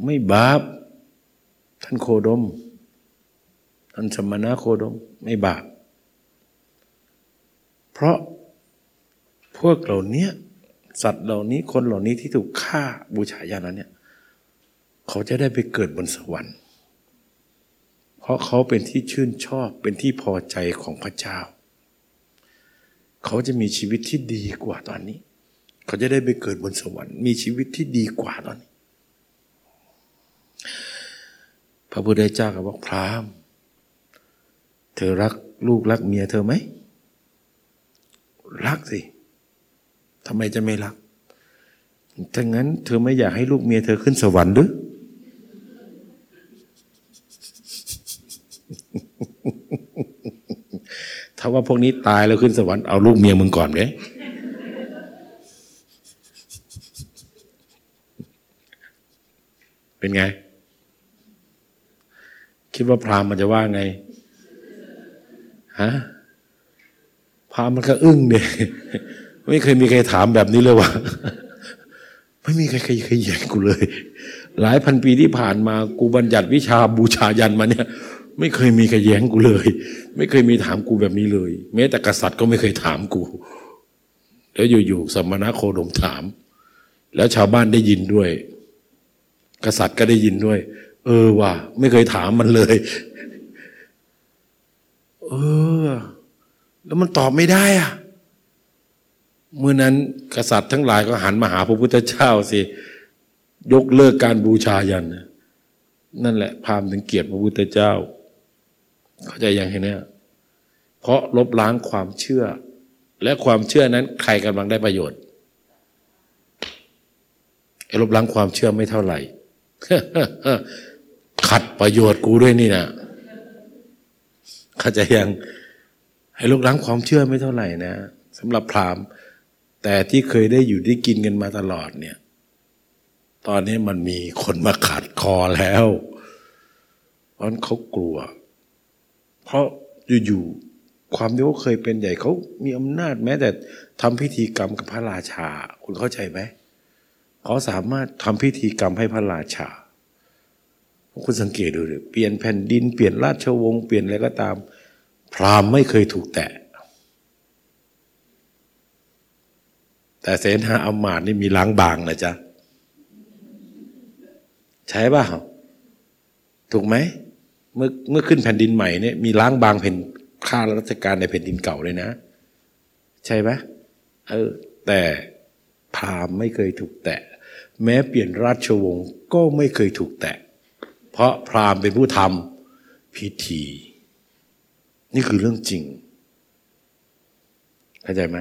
S2: ไม่บาป ท่านโคดม ท่านสมณะโคดม ไม่บาป เพราะพวกเหล่านี้สัตว์เหล่านี้คนเหล่านี้ที่ถูกฆ่าบูชายันนั้นเนี่ย เขาจะได้ไปเกิดบนสวรรค์ เพราะเขาเป็นที่ชื่นชอบเป็นที่พอใจของพระเจ้า เขาจะมีชีวิตที่ดีกว่าตอนนี้ เขาจะได้ไปเกิดบนสวรรค์ มีชีวิตที่ดีกว่าตอนนี้ พระพุทธเจ้าก็บอกพรามเธอรักลูกรักเมียเธอไหม รักสิทำไมจะไม่รักถ้างั้นเธอไม่อยากให้ลูกเมียเธอขึ้นสวรรค์หรือ ถ้าว่าพวกนี้ตายแล้วขึ้นสวรรค์เอาลูกเมียมึงก่อนเลยเป็นไง คิดว่าพราหมณ์มันจะว่าไงฮะพราหมณ์มันก็อึ้งเดยไม่เคยมีใครถามแบบนี้เลยว่าไม่มีใครเคยเคยแย่งกูเลย หลายพันปีที่ผ่านมากูบัญญัติวิชาบูชายันมาเนี่ย ไม่เคยมีใครแย้งกูเลย ไม่เคยมีถามกูแบบนี้เลย แม้แต่กษัตริย์ก็ไม่เคยถามกู แล้วอยู่ๆสมณะโคดมถาม แล้วชาวบ้านได้ยินด้วย กษัตริย์ก็ได้ยินด้วย เออว่ะไม่เคยถามมันเลย เออ แล้วมันตอบไม่ได้อะเมื่อนั้นกษัตริย์ทั้งหลายก็หันมาหาพระพุทธเจ้าสิ ยกเลิกการบูชายัน นั่นแหละพามถึงเกียรติพระพุทธเจ้า เข้าใจยังไงเนี่ยเพราะลบล้างความเชื่อ และความเชื่อนั้นใครกำลังได้ประโยชน์ไอ้ลบล้างความเชื่อไม่เท่าไหร่ขัดประโยชน์กูด้วยนี่นะเข้าใจยังให้ลบล้างความเชื่อไม่เท่าไหร่นะสำหรับพราหมณ์แต่ที่เคยได้อยู่ได้กินกันมาตลอดเนี่ย ตอนนี้มันมีคนมาขัดคอแล้ว เพราะเขากลัว เพราะอยู่ๆความที่เขาเคยเป็นใหญ่เขามีอำนาจแม้แต่ทำพิธีกรรมกับพระราชา คุณเข้าใจไหมเขาสามารถทำพิธีกรรมให้พระราชา คุณสังเกตดูเลยเปลี่ยนแผ่นดินเปลี่ยนราชวงศ์เปลี่ยนอะไรก็ตาม พราหมณ์ไม่เคยถูกแตะ แต่เสนาอามาตย์นี่มีล้างบางนะจ๊ะ ใช่ป่ะถูกไหม เมื่อเมื่อขึ้นแผ่นดินใหม่เนี่ยมีล้างบางแผ่นข้าราชการในแผ่นดินเก่าเลยนะ ใช่ไหมเออแต่พราหมณ์ไม่เคยถูกแตะ แม้เปลี่ยนราชวงศ์ก็ไม่เคยถูกแตะ เพราะพราหมณ์เป็นผู้ทำพิธี นี่คือเรื่องจริงเข้าใจไหม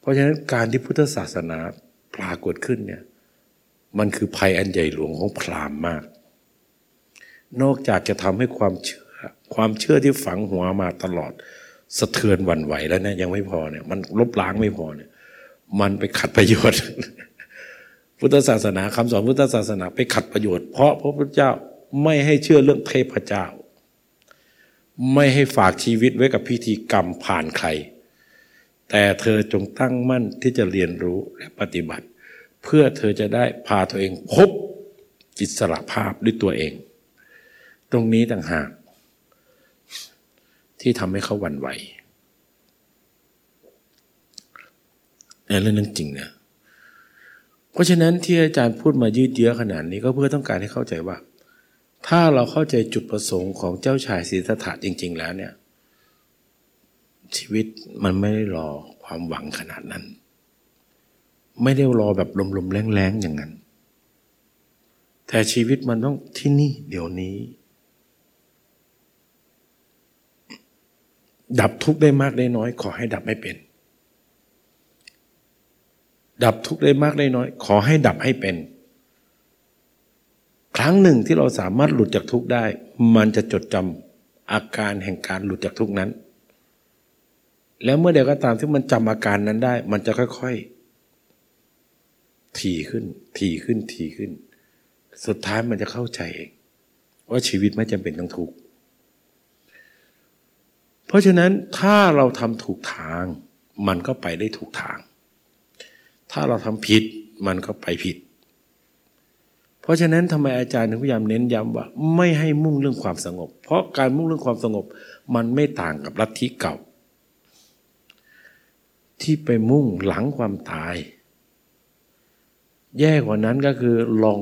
S2: เพราะฉะนั้นการที่พุทธศาสนาปรากฏขึ้นเนี่ย มันคือภัยอันใหญ่หลวงของพราหมณ์มาก นอกจากจะทำให้ความเชื่อ ความเชื่อที่ฝังหัวมาตลอด สะเทือนหวันไหวแล้วเนี่ยยังไม่พอเนี่ย มันลบล้างไม่พอเนี่ย มันไปขัดประโยชน์ พุทธศาสนาคำสอนพุทธศาสนาไปขัดประโยชน์เพราะพระพุทธเจ้าไม่ให้เชื่อเรื่องเทพเจ้า ไม่ให้ฝากชีวิตไว้กับพิธีกรรมผ่านใคร แต่เธอจงตั้งมั่นที่จะเรียนรู้และปฏิบัติ เพื่อเธอจะได้พาตัวเองพบจิตสระภาพด้วยตัวเอง ตรงนี้ต่างหาก ที่ทำให้เขาหวั่นไหวเรื่องนั้นจริงนะเพราะฉะนั้นที่อาจารย์พูดมายืดเยื้อขนาดนี้ก็เพื่อต้องการให้เข้าใจว่า ถ้าเราเข้าใจจุดประสงค์ของเจ้าชายศรีสถาจริง ๆ แล้วเนี่ย ชีวิตมันไม่ได้รอความหวังขนาดนั้น ไม่ได้รอแบบลมๆแรงๆอย่างนั้น แต่ชีวิตมันต้องที่นี่เดี๋ยวนี้ ดับทุกข์ได้มากได้น้อย ขอให้ดับไม่เป็น ดับทุกข์ได้มากได้น้อย ขอให้ดับให้เป็น ครั้งหนึ่งที่เราสามารถหลุดจากทุกข์ได้ มันจะจดจำอาการแห่งการหลุดจากทุกข์นั้น แล้วเมื่อใดก็ตามที่มันจำอาการนั้นได้ มันจะค่อยๆ ถี่ขึ้น ถี่ขึ้น ถี่ขึ้น สุดท้ายมันจะเข้าใจเองว่าชีวิตไม่จำเป็นต้องทุกข์ เพราะฉะนั้นถ้าเราทำถูกทาง มันก็ไปได้ถูกทาง ถ้าเราทำผิดมันก็ไปผิด เพราะฉะนั้นทำไมอาจารย์ถึงพยายามเน้นย้ำว่า ไม่ให้มุ่งเรื่องความสงบ เพราะการมุ่งเรื่องความสงบ มันไม่ต่างกับลัทธิเก่า ที่ไปมุ่งหลังความตาย แย่กว่านั้นก็คือลอง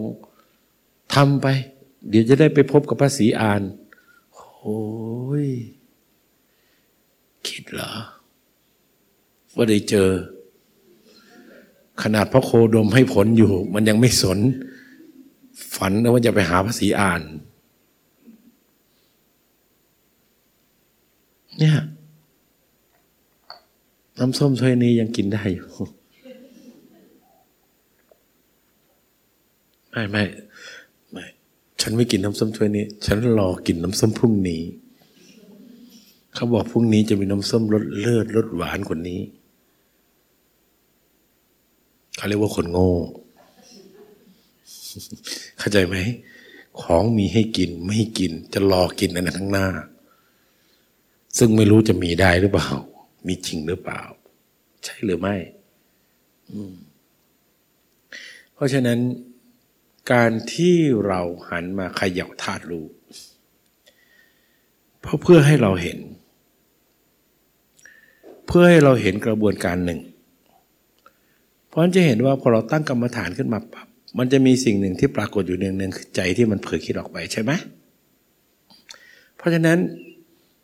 S2: ทำไป เดี๋ยวจะได้ไปพบกับพระศรีอานโอ้ย คิดเหรอว่าได้เจอ ขนาดพระโคดมให้ผลอยู่ มันยังไม่สน ฝันว่าจะไปหาพระศรีอาน เนี่ยน้ำส้มถ้วยนี้ยังกินได้อยู่ ไม่ไม่ไม่ ฉันไม่กินน้ำส้มถ้วยนี้ ฉันรอกินน้ำส้มพรุ่งนี้ เขาบอกพรุ่งนี้จะมีน้ำส้มรสเลิศรสหวานกว่านี้ เขาเรียกว่าคนโง่ เข้าใจไหม ของมีให้กินไม่ให้กิน จะรอกินอันนั้นข้างหน้า ซึ่งไม่รู้จะมีได้หรือเปล่า มีจริงหรือเปล่า ใช่หรือไม่เพราะฉะนั้น การที่เราหันมาขยับธาตุรู้เพราะเพื่อให้เราเห็น เพื่อให้เราเห็นกระบวนการหนึ่ง เพราะฉะนั้นจะเห็นว่าพอเราตั้งกรรมฐานขึ้นมาปับมันจะมีสิ่งหนึ่งที่ปรากฏอยู่เนืองๆคือใจที่มันเผยคิดออกไปใช่ไหมเพราะฉะนั้น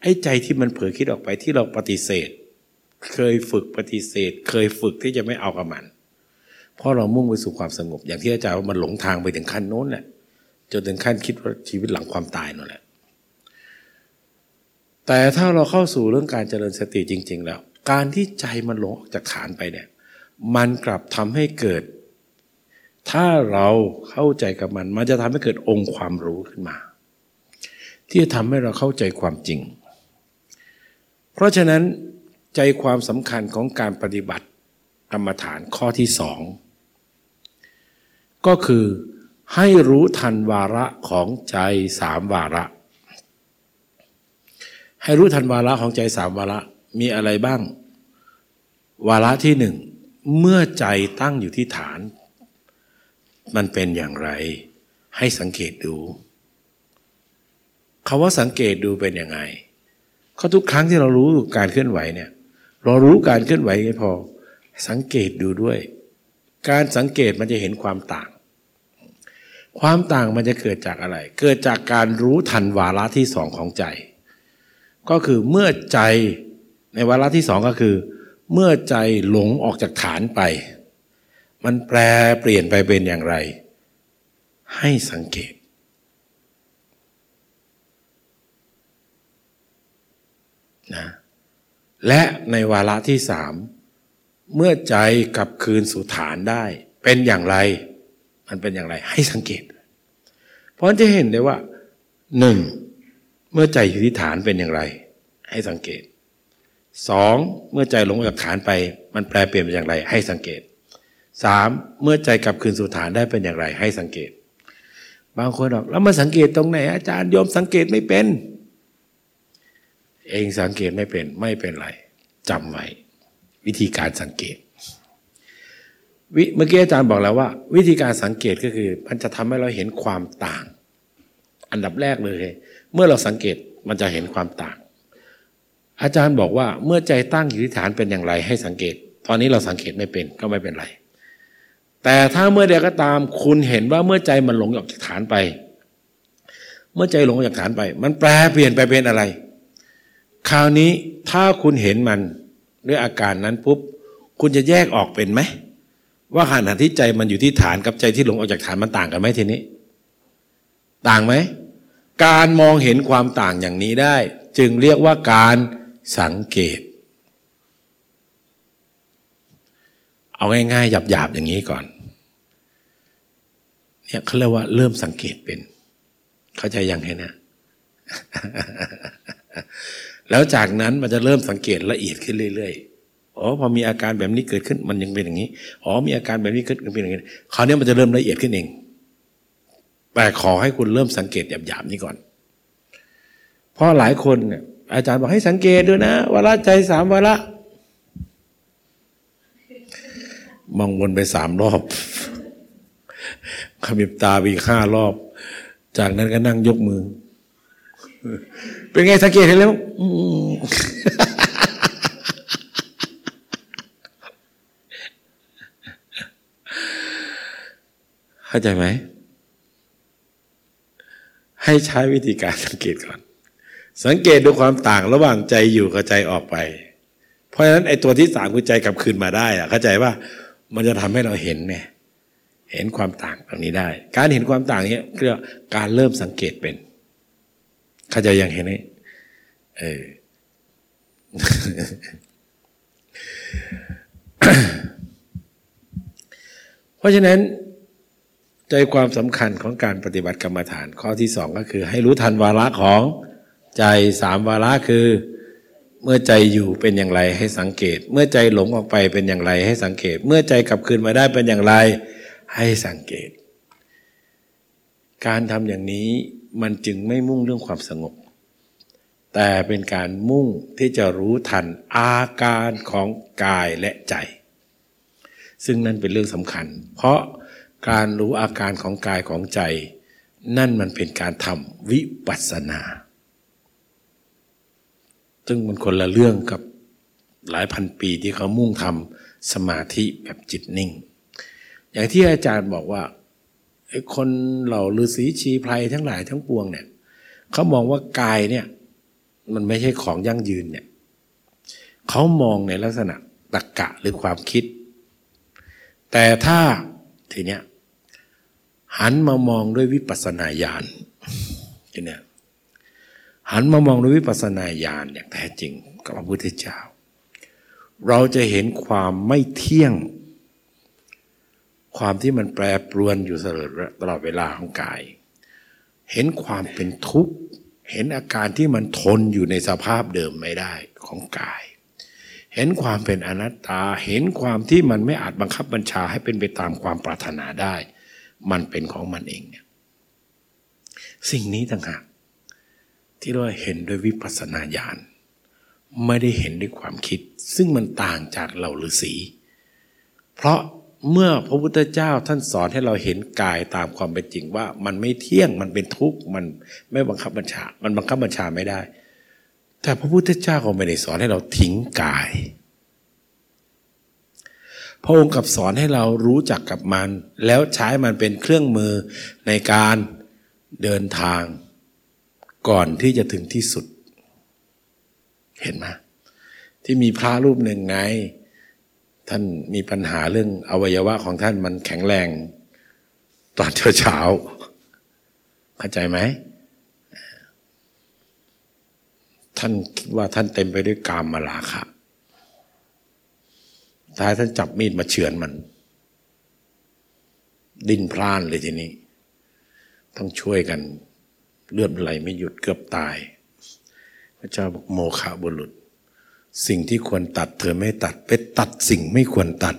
S2: ไอ้ใจที่มันเผยคิดออกไปที่เราปฏิเสธ เคยฝึกปฏิเสธ เคยฝึกที่จะไม่เอากับมัน เพราะเรามุ่งไปสู่ความสงบ อย่างที่อาจารย์ว่ามันหลงทางไปถึงขั้นโน้นแหละจนถึงขั้นคิดว่าชีวิตหลังความตายนั่นแหละแต่ถ้าเราเข้าสู่เรื่องการเจริญสติจริง ๆ แล้ว การที่ใจมันหลงออกจากฐานไปเนี่ย มันกลับทำให้เกิด ถ้าเราเข้าใจกับมัน มันจะทำให้เกิดองค์ความรู้ขึ้นมา ที่จะทำให้เราเข้าใจความจริง เพราะฉะนั้นใจความสำคัญของการปฏิบัติกรรมฐานข้อที่สองก็คือให้รู้ทันวาระของใจสามวาระ ให้รู้ทันวาระของใจสามวาระ มีอะไรบ้าง วาระที่หนึ่ง เมื่อใจตั้งอยู่ที่ฐาน มันเป็นอย่างไร ให้สังเกตดูคาว่าสังเกตดูเป็นยังไงเขาทุกครั้งที่เรารู้การเคลื่อนไหวเนี่ย เรารู้การเคลื่อนไหวไม่พอ สังเกตดูด้วย การสังเกตมันจะเห็นความต่าง ความต่างมันจะเกิดจากอะไร เกิดจากการรู้ทันวาระที่สองของใจ ก็คือเมื่อใจ ในวาระที่สองก็คือ เมื่อใจหลงออกจากฐานไป มันแปลเปลี่ยนไปเป็นอย่างไร ให้สังเกต นะและในวาระที่สามเมื่อใจกลับคืนสู่ฐานได้ เป็นอย่างไร มันเป็นอย่างไร ให้สังเกต เพราะจะเห็นได้ว่าหนึ่งเมื่อใจอยู่ที่ฐานเป็นอย่างไร ให้สังเกต สองเมื่อใจหลงจากฐานไป มันแปลเปลี่ยนเป็นอย่างไร ให้สังเกตสามเมื่อใจกลับคืนสู่ฐานได้เป็นอย่างไร ให้สังเกต บางคนบอกแล้วมาสังเกตตรงไหน อาจารย์ยอมสังเกตไม่เป็น เองสังเกตไม่เป็นไม่เป็นไรจำไว้วิธีการสังเกตเมื่อกี้อาจารย์บอกแล้วว่า วิธีการสังเกตก็คือ มันจะทำให้เราเห็นความต่าง อันดับแรกเลย เมื่อเราสังเกตมันจะเห็นความต่าง อาจารย์บอกว่าเมื่อใจตั้งอยู่ที่ฐานเป็นอย่างไรให้สังเกต ตอนนี้เราสังเกตไม่เป็นก็ไม่เป็นไร แต่ถ้าเมื่อใดก็ตามคุณเห็นว่าเมื่อใจมันหลงออกจากฐานไป เมื่อใจหลงออกจากฐานไป มันแปลเปลี่ยนไปเป็นอะไร คราวนี้ถ้าคุณเห็นมันด้วยอาการนั้นปุ๊บคุณจะแยกออกเป็นไหมว่าขณะที่ใจมันอยู่ที่ฐานกับใจที่หลงออกจากฐานมันต่างกันไหมทีนี้ ต่างไหมการมองเห็นความต่างอย่างนี้ได้ จึงเรียกว่าการ สังเกต เอาง่ายๆ หยาบๆ อย่างนี้ก่อนเนี่ยเขาเรียกว่าเริ่มสังเกตเป็น เข้าใจยังไงนะแล้วจากนั้นมันจะเริ่มสังเกตละเอียดขึ้นเรื่อยๆ อ๋อพอมีอาการแบบนี้เกิดขึ้นมันยังเป็นอย่างนี้ อ๋อมีอาการแบบนี้เกิดขึ้นเป็นอย่างนี้คราวนี้มันจะเริ่มละเอียดขึ้นเอง แต่ขอให้คุณเริ่มสังเกตหยาบๆนี้ก่อน เพราะหลายคนเนี่ย อาจารย์บอกให้สังเกตด้วยนะวาระใจสามวาระมองวนไปสามรอบขมิบตาไปอีกห้ารอบ จากนั้นก็นั่งยกมือ เป็นไงสังเกตเห็นแล้วเข้าใจไหม ให้ใช้วิธีการสังเกตก่อน สังเกตดูความต่างระหว่างใจอยู่กับใจออกไป เพราะฉะนั้นไอ้ตัวที่สามคือใจกลับคืนมาได้อะเข้าใจว่ามันจะทำให้เราเห็นเนี่ยเห็นความต่างตรงนี้ได้ การเห็นความต่างเนี้ยเรียกการเริ่มสังเกตเป็น เข้าใจยังเห็นไหมเออเพราะฉะนั้นใจความสำคัญของการปฏิบัติกรรมฐานข้อที่สองก็คือ ให้รู้ทันวาระของ ใจสามวาระคือ เมื่อใจอยู่เป็นอย่างไรให้สังเกต เมื่อใจหลงออกไปเป็นอย่างไรให้สังเกต เมื่อใจกลับคืนมาได้เป็นอย่างไรให้สังเกต การทำอย่างนี้มันจึงไม่มุ่งเรื่องความสงบ แต่เป็นการมุ่งที่จะรู้ทันอาการของกายและใจ ซึ่งนั่นเป็นเรื่องสำคัญ เพราะการรู้อาการของกายของใจ นั่นมันเป็นการทำวิปัสสนา ซึ่งมันคนละเรื่องกับหลายพันปีที่เขามุ่งทำสมาธิแบบจิตนิ่ง อย่างที่อาจารย์บอกว่าไอ้คนเหล่าฤาษีชีไพรทั้งหลายทั้งปวงเนี่ยเขามองว่ากายเนี่ยมันไม่ใช่ของยั่งยืนเนี่ยเขามองในลักษณะตรกกะหรือความคิด แต่ถ้าทีเนี้ยหันมามองด้วยวิปัสสนาญาณทีเนี้ย หันมามองด้วยวิปัสสนาญาณอย่างแท้จริงกับพระพุทธเจ้า เราจะเห็นความไม่เที่ยง ความที่มันแปรปรวนอยู่ตลอดเวลาของกาย เห็นความเป็นทุกข์ เห็นอาการที่มันทนอยู่ในสภาพเดิมไม่ได้ของกาย เห็นความเป็นอนัตตา เห็นความที่มันไม่อาจบังคับบัญชาให้เป็นไปตามความปรารถนาได้ มันเป็นของมันเองเนี่ยสิ่งนี้ต่างหาก ที่เราเห็นโดยวิปัสสนาญาณไม่ได้เห็นด้วยความคิด ซึ่งมันต่างจากเหล่าฤาษีเพราะเมื่อพระพุทธเจ้าท่านสอนให้เราเห็นกายตามความเป็นจริงว่า มันไม่เที่ยงมันเป็นทุกข์มันไม่บังคับบัญชา มันบังคับบัญชาไม่ได้ แต่พระพุทธเจ้าก็ไม่ได้สอนให้เราทิ้งกาย พระองค์กับสอนให้เรารู้จักกับมัน แล้วใช้มันเป็นเครื่องมือในการเดินทาง ก่อนที่จะถึงที่สุด เห็นไหมที่มีพระรูปหนึ่งไง ท่านมีปัญหาเรื่องอวัยวะของท่านมันแข็งแรง ตอนเช้าเช้าเข้าใจไหมท่านคิดว่าท่านเต็มไปด้วยกามมาลาคะท้ายท่านจับมีดมาเฉือนมัน ดิ้นพล่านเลยทีนี้ ต้องช่วยกัน เลือดไหลไม่หยุดเกือบตาย พระเจ้าบอกโมฆะบุรุษ สิ่งที่ควรตัด เธอไม่ตัดไปตัดสิ่งไม่ควรตัด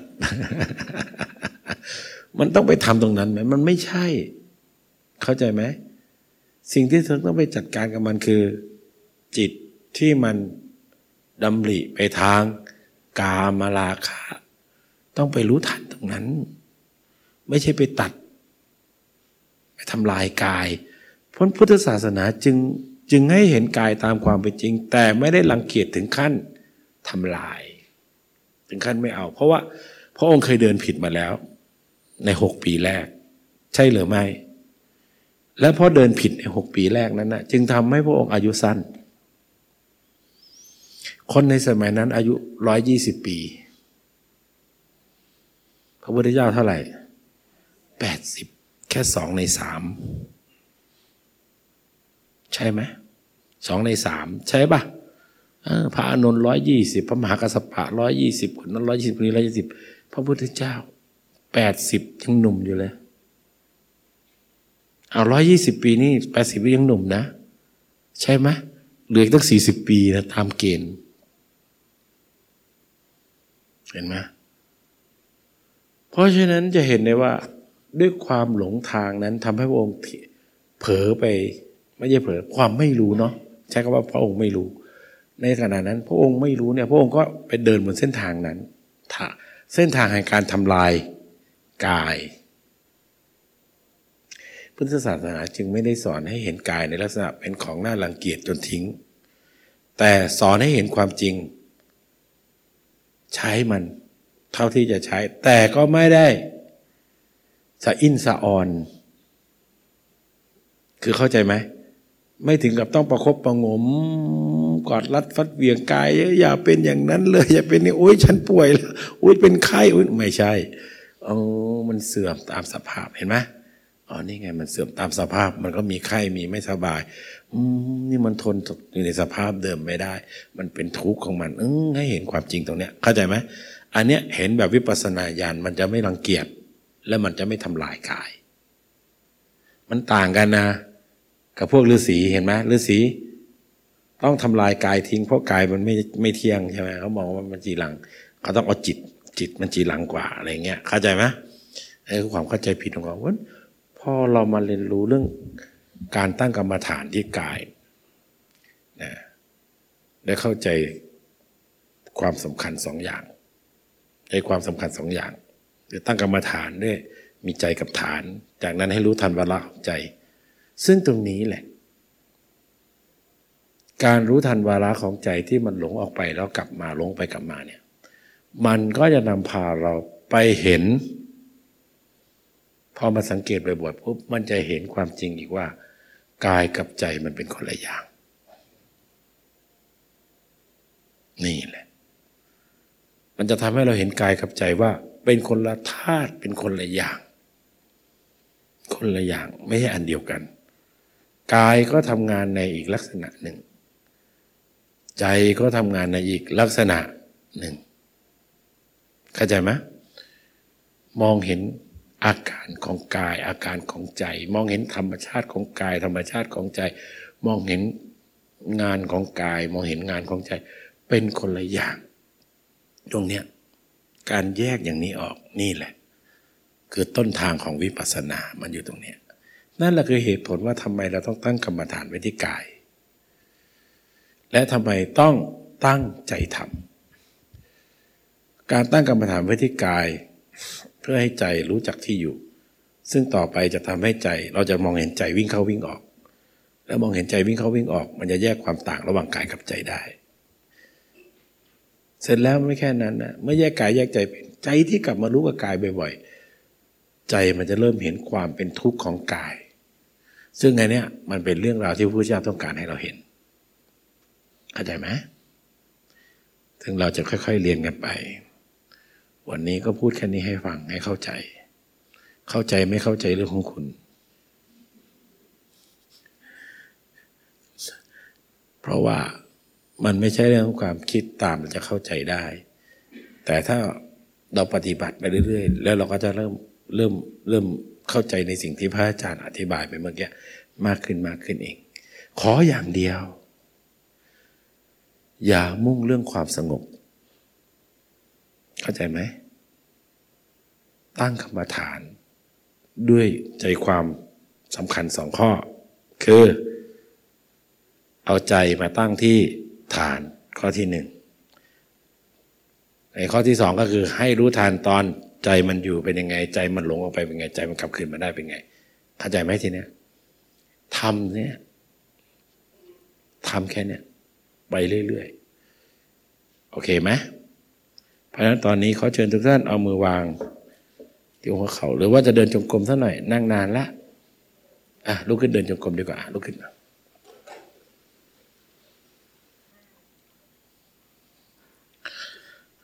S2: มันต้องไปทำตรงนั้นไหมมันไม่ใช่ เข้าใจไหมสิ่งที่เธอต้องไปจัดการกับมันคือ จิตที่มันดำริไปทางกามาลาคะต้องไปรู้ทันตรงนั้น ไม่ใช่ไปตัด ไปทำลายกาย ราะพุทธศาสนาจึงจึงให้เห็นกายตามความเป็นจริง แต่ไม่ได้รังเกียจถึงขั้นทำลาย ถึงขั้นไม่เอา เพราะว่าพระองค์เคยเดินผิดมาแล้ว ในหกปีแรก ใช่หรือไม่ และพอเดินผิดในหกปีแรกนั้นนะจึงทำให้พระองค์อายุสั้น คนในสมัยนั้นอายุร้อยยี่สิบปี พระพุทธเจ้าเท่าไหร่แปดสิบแค่สองในสาม ใช่ไหมสองในสามใช่ปะพระอนุนร้อยยี่สิบพระมหากัสปะร้อยยี่สิบคนนั้นร้อยยี่สิบคนนี้ร้อยยี่สิบพระพุทธเจ้าแปดสิบยังหนุ่มอยู่เลยเอาร้อยยี่สิบปีนี่แปดสิบยังหนุ่มนะ ใช่ไหมเหลือตั้งสี่สิบปีนะตามเกณฑ์ เห็นไหมเพราะฉะนั้นจะเห็นได้ว่าด้วยความหลงทางนั้นทำให้พระองค์เผลอไป ไม่ใช่เผลอความไม่รู้เนาะใช้คำว่าพระองค์ไม่รู้ ในขณะนั้น พระองค์ไม่รู้เนี่ย พระองค์ก็ไปเดินบนเส้นทางนั้นเส้นทางแห่งการทำลายกายพุทธศาสนาจึงไม่ได้สอนให้เห็นกายในลักษณะเป็นของน่ารังเกียจจนทิ้ง แต่สอนให้เห็นความจริง ใช้มันเท่าที่จะใช้ แต่ก็ไม่ได้สะอินสะออน คือเข้าใจไหม ไม่ถึงกับต้องประครบประงม กอดรัดฟัดเวียงกาย อย่าเป็นอย่างนั้นเลย อย่าเป็นนี่โอ้ยฉันป่วยแล้วโอ้ยเป็นไข้โอ้ยไม่ใช่เออมันเสื่อมตามสภาพเห็นไหมอ๋อนี่ไงมันเสื่อมตามสภาพ มันก็มีไข้มีไม่สบาย อืมนี่มันทนอยู่ในสภาพเดิมไม่ได้ มันเป็นทุกข์ของมันเอืให้เห็นความจริงตรงเนี้ย เข้าใจไหมอันเนี้ยเห็นแบบวิปัสสนาญาณมันจะไม่รังเกียจและมันจะไม่ทำลายกาย มันต่างกันนะ กับพวกฤาษีเห็นไหมฤาษีต้องทำลายกายทิ้งเพราะกายมันไม่ไม่เที่ยงใช่ไหมเขามองว่ามันจีหลังเขาต้องเอาจิตจิตมันจีหลังกว่าอะไรเงี้ยเข้าใจไหมนี่คือความเข้าใจผิดของเขาว่าพพอเรามาเรียนรู้เรื่องการตั้งกรรมฐานที่กายนะได้เข้าใจความสำคัญสองอย่างในความสำคัญสองอย่างคือตั้งกรรมฐานด้วยมีใจกับฐาน จากนั้นให้รู้ทันวาระของใจ ซึ่งตรงนี้แหละ การรู้ทันวาระของใจที่มันหลงออกไปแล้วกลับมาหลงไปกลับมาเนี่ย มันก็จะนำพาเราไปเห็น พอมาสังเกตบ่อยๆปุ๊บมันจะเห็นความจริงอีกว่ากายกับใจมันเป็นคนละอย่าง นี่แหละ มันจะทำให้เราเห็นกายกับใจว่า เป็นคนละธาตุเป็นคนละอย่าง คนละอย่างไม่ใช่อันเดียวกัน กายก็ทำงานในอีกลักษณะหนึ่ง ใจก็ทำงานในอีกลักษณะหนึ่ง เข้าใจไหมมองเห็นอาการของกายอาการของใจ มองเห็นธรรมชาติของกาย ธรรมชาติของใจ มองเห็นงานของกาย มองเห็นงานของใจ เป็นคนละอย่าง ตรงเนี้ยการแยกอย่างนี้ออกนี่แหละ คือต้นทางของวิปัสสนา มันอยู่ตรงเนี้ย นั่นแหละคือเหตุผลว่าทำไมเราต้องตั้งกรรมฐานไว้ที่กาย และทำไมต้องตั้งใจทำการตั้งกรรมฐานไว้ที่กาย เพื่อให้ใจรู้จักที่อยู่ ซึ่งต่อไปจะทำให้ใจเราจะมองเห็นใจวิ่งเข้าวิ่งออก แล้วมองเห็นใจวิ่งเข้าวิ่งออก มันจะแยกความต่างระหว่างกายกับใจได้ เสร็จแล้วไม่แค่นั้นนะเมื่อแยกกายแยกใจเป็นใจที่กลับมารู้กับกายบ่อยๆใจมันจะเริ่มเห็นความเป็นทุกข์ของกาย ซึ่งไงเนี้ยมันเป็นเรื่องราวที่พระพุทธเจ้าต้องการให้เราเห็น เข้าใจไหมถึงเราจะค่อย ๆ เรียนกันไป วันนี้ก็พูดแค่นี้ให้ฟังให้เข้าใจ เข้าใจไม่เข้าใจเรื่องของคุณ เพราะว่ามันไม่ใช่เรื่องของความคิดตามเราจะเข้าใจได้ แต่ถ้าเราปฏิบัติไปเรื่อย ๆ แล้วเราก็จะเริ่มเริ่มเริ่ม เข้าใจในสิ่งที่พระอาจารย์อธิบายไปเมื่อกี้มากขึ้นมากขึ้นเอง ขออย่างเดียว อย่ามุ่งเรื่องความสงบ เข้าใจไหม ตั้งคำฐาน ด้วยใจความสำคัญสองข้อ คือ เอาใจมาตั้งที่ฐานข้อที่หนึ่งในข้อที่สองก็คือให้รู้ทันตอน ใจมันอยู่เป็นยังไง ใจมันหลงออกไปเป็นไง ใจมันกลับคืนมาได้เป็นไงเข้าใจไหมทีเนี้ยทำเนี่ยทำแค่เนี้ยไปเรื่อยๆ โอเคไหมเพราะฉะนั้นตอนนี้เขาเชิญทุกท่านเอามือวางที่หัวเขาหรือว่าจะเดินจงกรมสักหน่อย นั่งนานละอะลุกขึ้นเดินจงกรมดีกว่าลุกขึ้นมา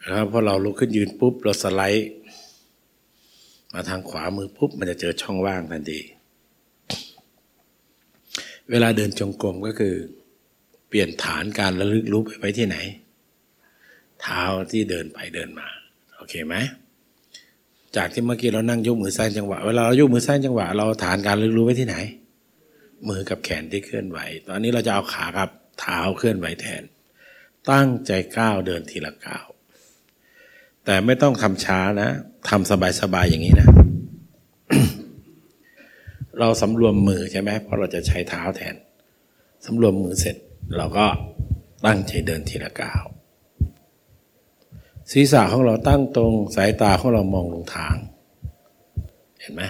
S2: แล้วพอเราลุกขึ้นยืนปุ๊บเราสไลด์ มาทางขวามือปุ๊บมันจะเจอช่องว่างทันที เวลาเดินจงกรมก็คือ เปลี่ยนฐานการระลึกรู้ไปไว้ที่ไหน เท้าที่เดินไปเดินมา โอเคไหมจากที่เมื่อกี้เรานั่งยกมือสร้างจังหวะ เวลาเรายกมือสร้างจังหวะ เราฐานการระลึกรู้ไว้ที่ไหน มือกับแขนที่เคลื่อนไหว ตอนนี้เราจะเอาขากับเท้าเคลื่อนไหวแทน ตั้งใจก้าวเดินทีละก้าวแต่ไม่ต้องทำช้านะ ทำสบายๆอย่างนี้นะ เราสำรวมมือใช่ไหมเพราะเราจะใช้เท้าแทนสำรวมมือเสร็จ เราก็ตั้งใจเดินทีละก้าวศีรษะของเราตั้งตรงสายตาของเรามองลงทาง เห็นไหม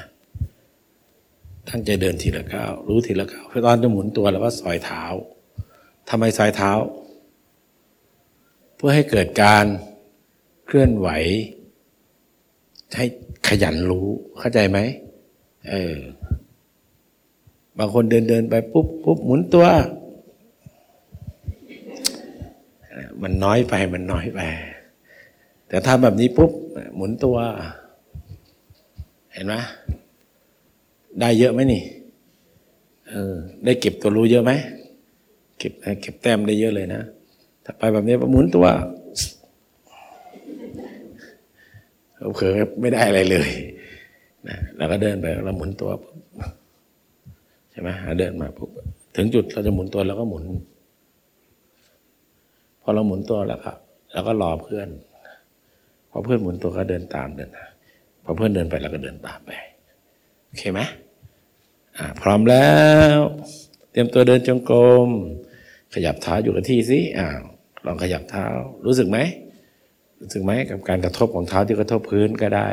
S2: ตั้งใจเดินทีละก้าวรู้ทีละก้าวตอนจะหมุนตัวเราก็สอยเท้าทำไมสอยเท้า เพื่อให้เกิดการเคลื่อนไหว ให้ขยันรู้เข้าใจไหมเออบางคนเดินเดินไปปุ๊บปุ๊บหมุนตัว มันน้อยไปมันน้อยไป แต่ถ้าแบบนี้ปุ๊บ หมุนตัว เห็นไหมได้เยอะไหมนี่เออได้เก็บตัวรู้เยอะไหมเก็บเก็บแต้มได้เยอะเลยนะถ้าไปแบบนี้หมุนตัว เผลอไม่ได้อะไรเลยนะเราก็เดินไปเราหมุนตัวปุ๊บใช่ไหมเดินมาปุ๊บถึงจุดเราจะหมุนตัวเราก็หมุน พอเราหมุนตัวแล้วครับเราก็รอเพื่อนพอเพื่อนหมุนตัวก็เดินตามเดินพอเพื่อนเดินไปเราก็เดินตามไปโอเคไหมอ่าพร้อมแล้ว เตรียมตัวเดินจงกรมขยับเท้าอยู่กับที่สิอ้าวลองขยับเท้ารู้สึกไหม รู้สึกไหมกับการกระทบของเท้าที่กระทบพื้นก็ได้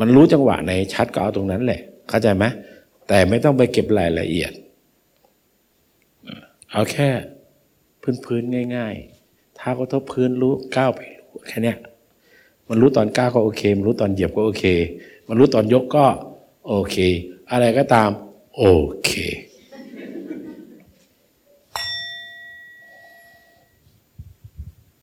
S2: มันรู้จังหวะในชัดก็เอาตรงนั้นแหละ เข้าใจไหมแต่ไม่ต้องไปเก็บรายละเอียด เอาแค่พื้นพื้นง่ายๆเท้ากระทบพื้นรู้ก้าวไปรู้แค่นี้มันรู้ตอนก้าวก็โอเค มันรู้ตอนเหยียบก็โอเค มันรู้ตอนยกก็โอเค อะไรก็ตามโอเค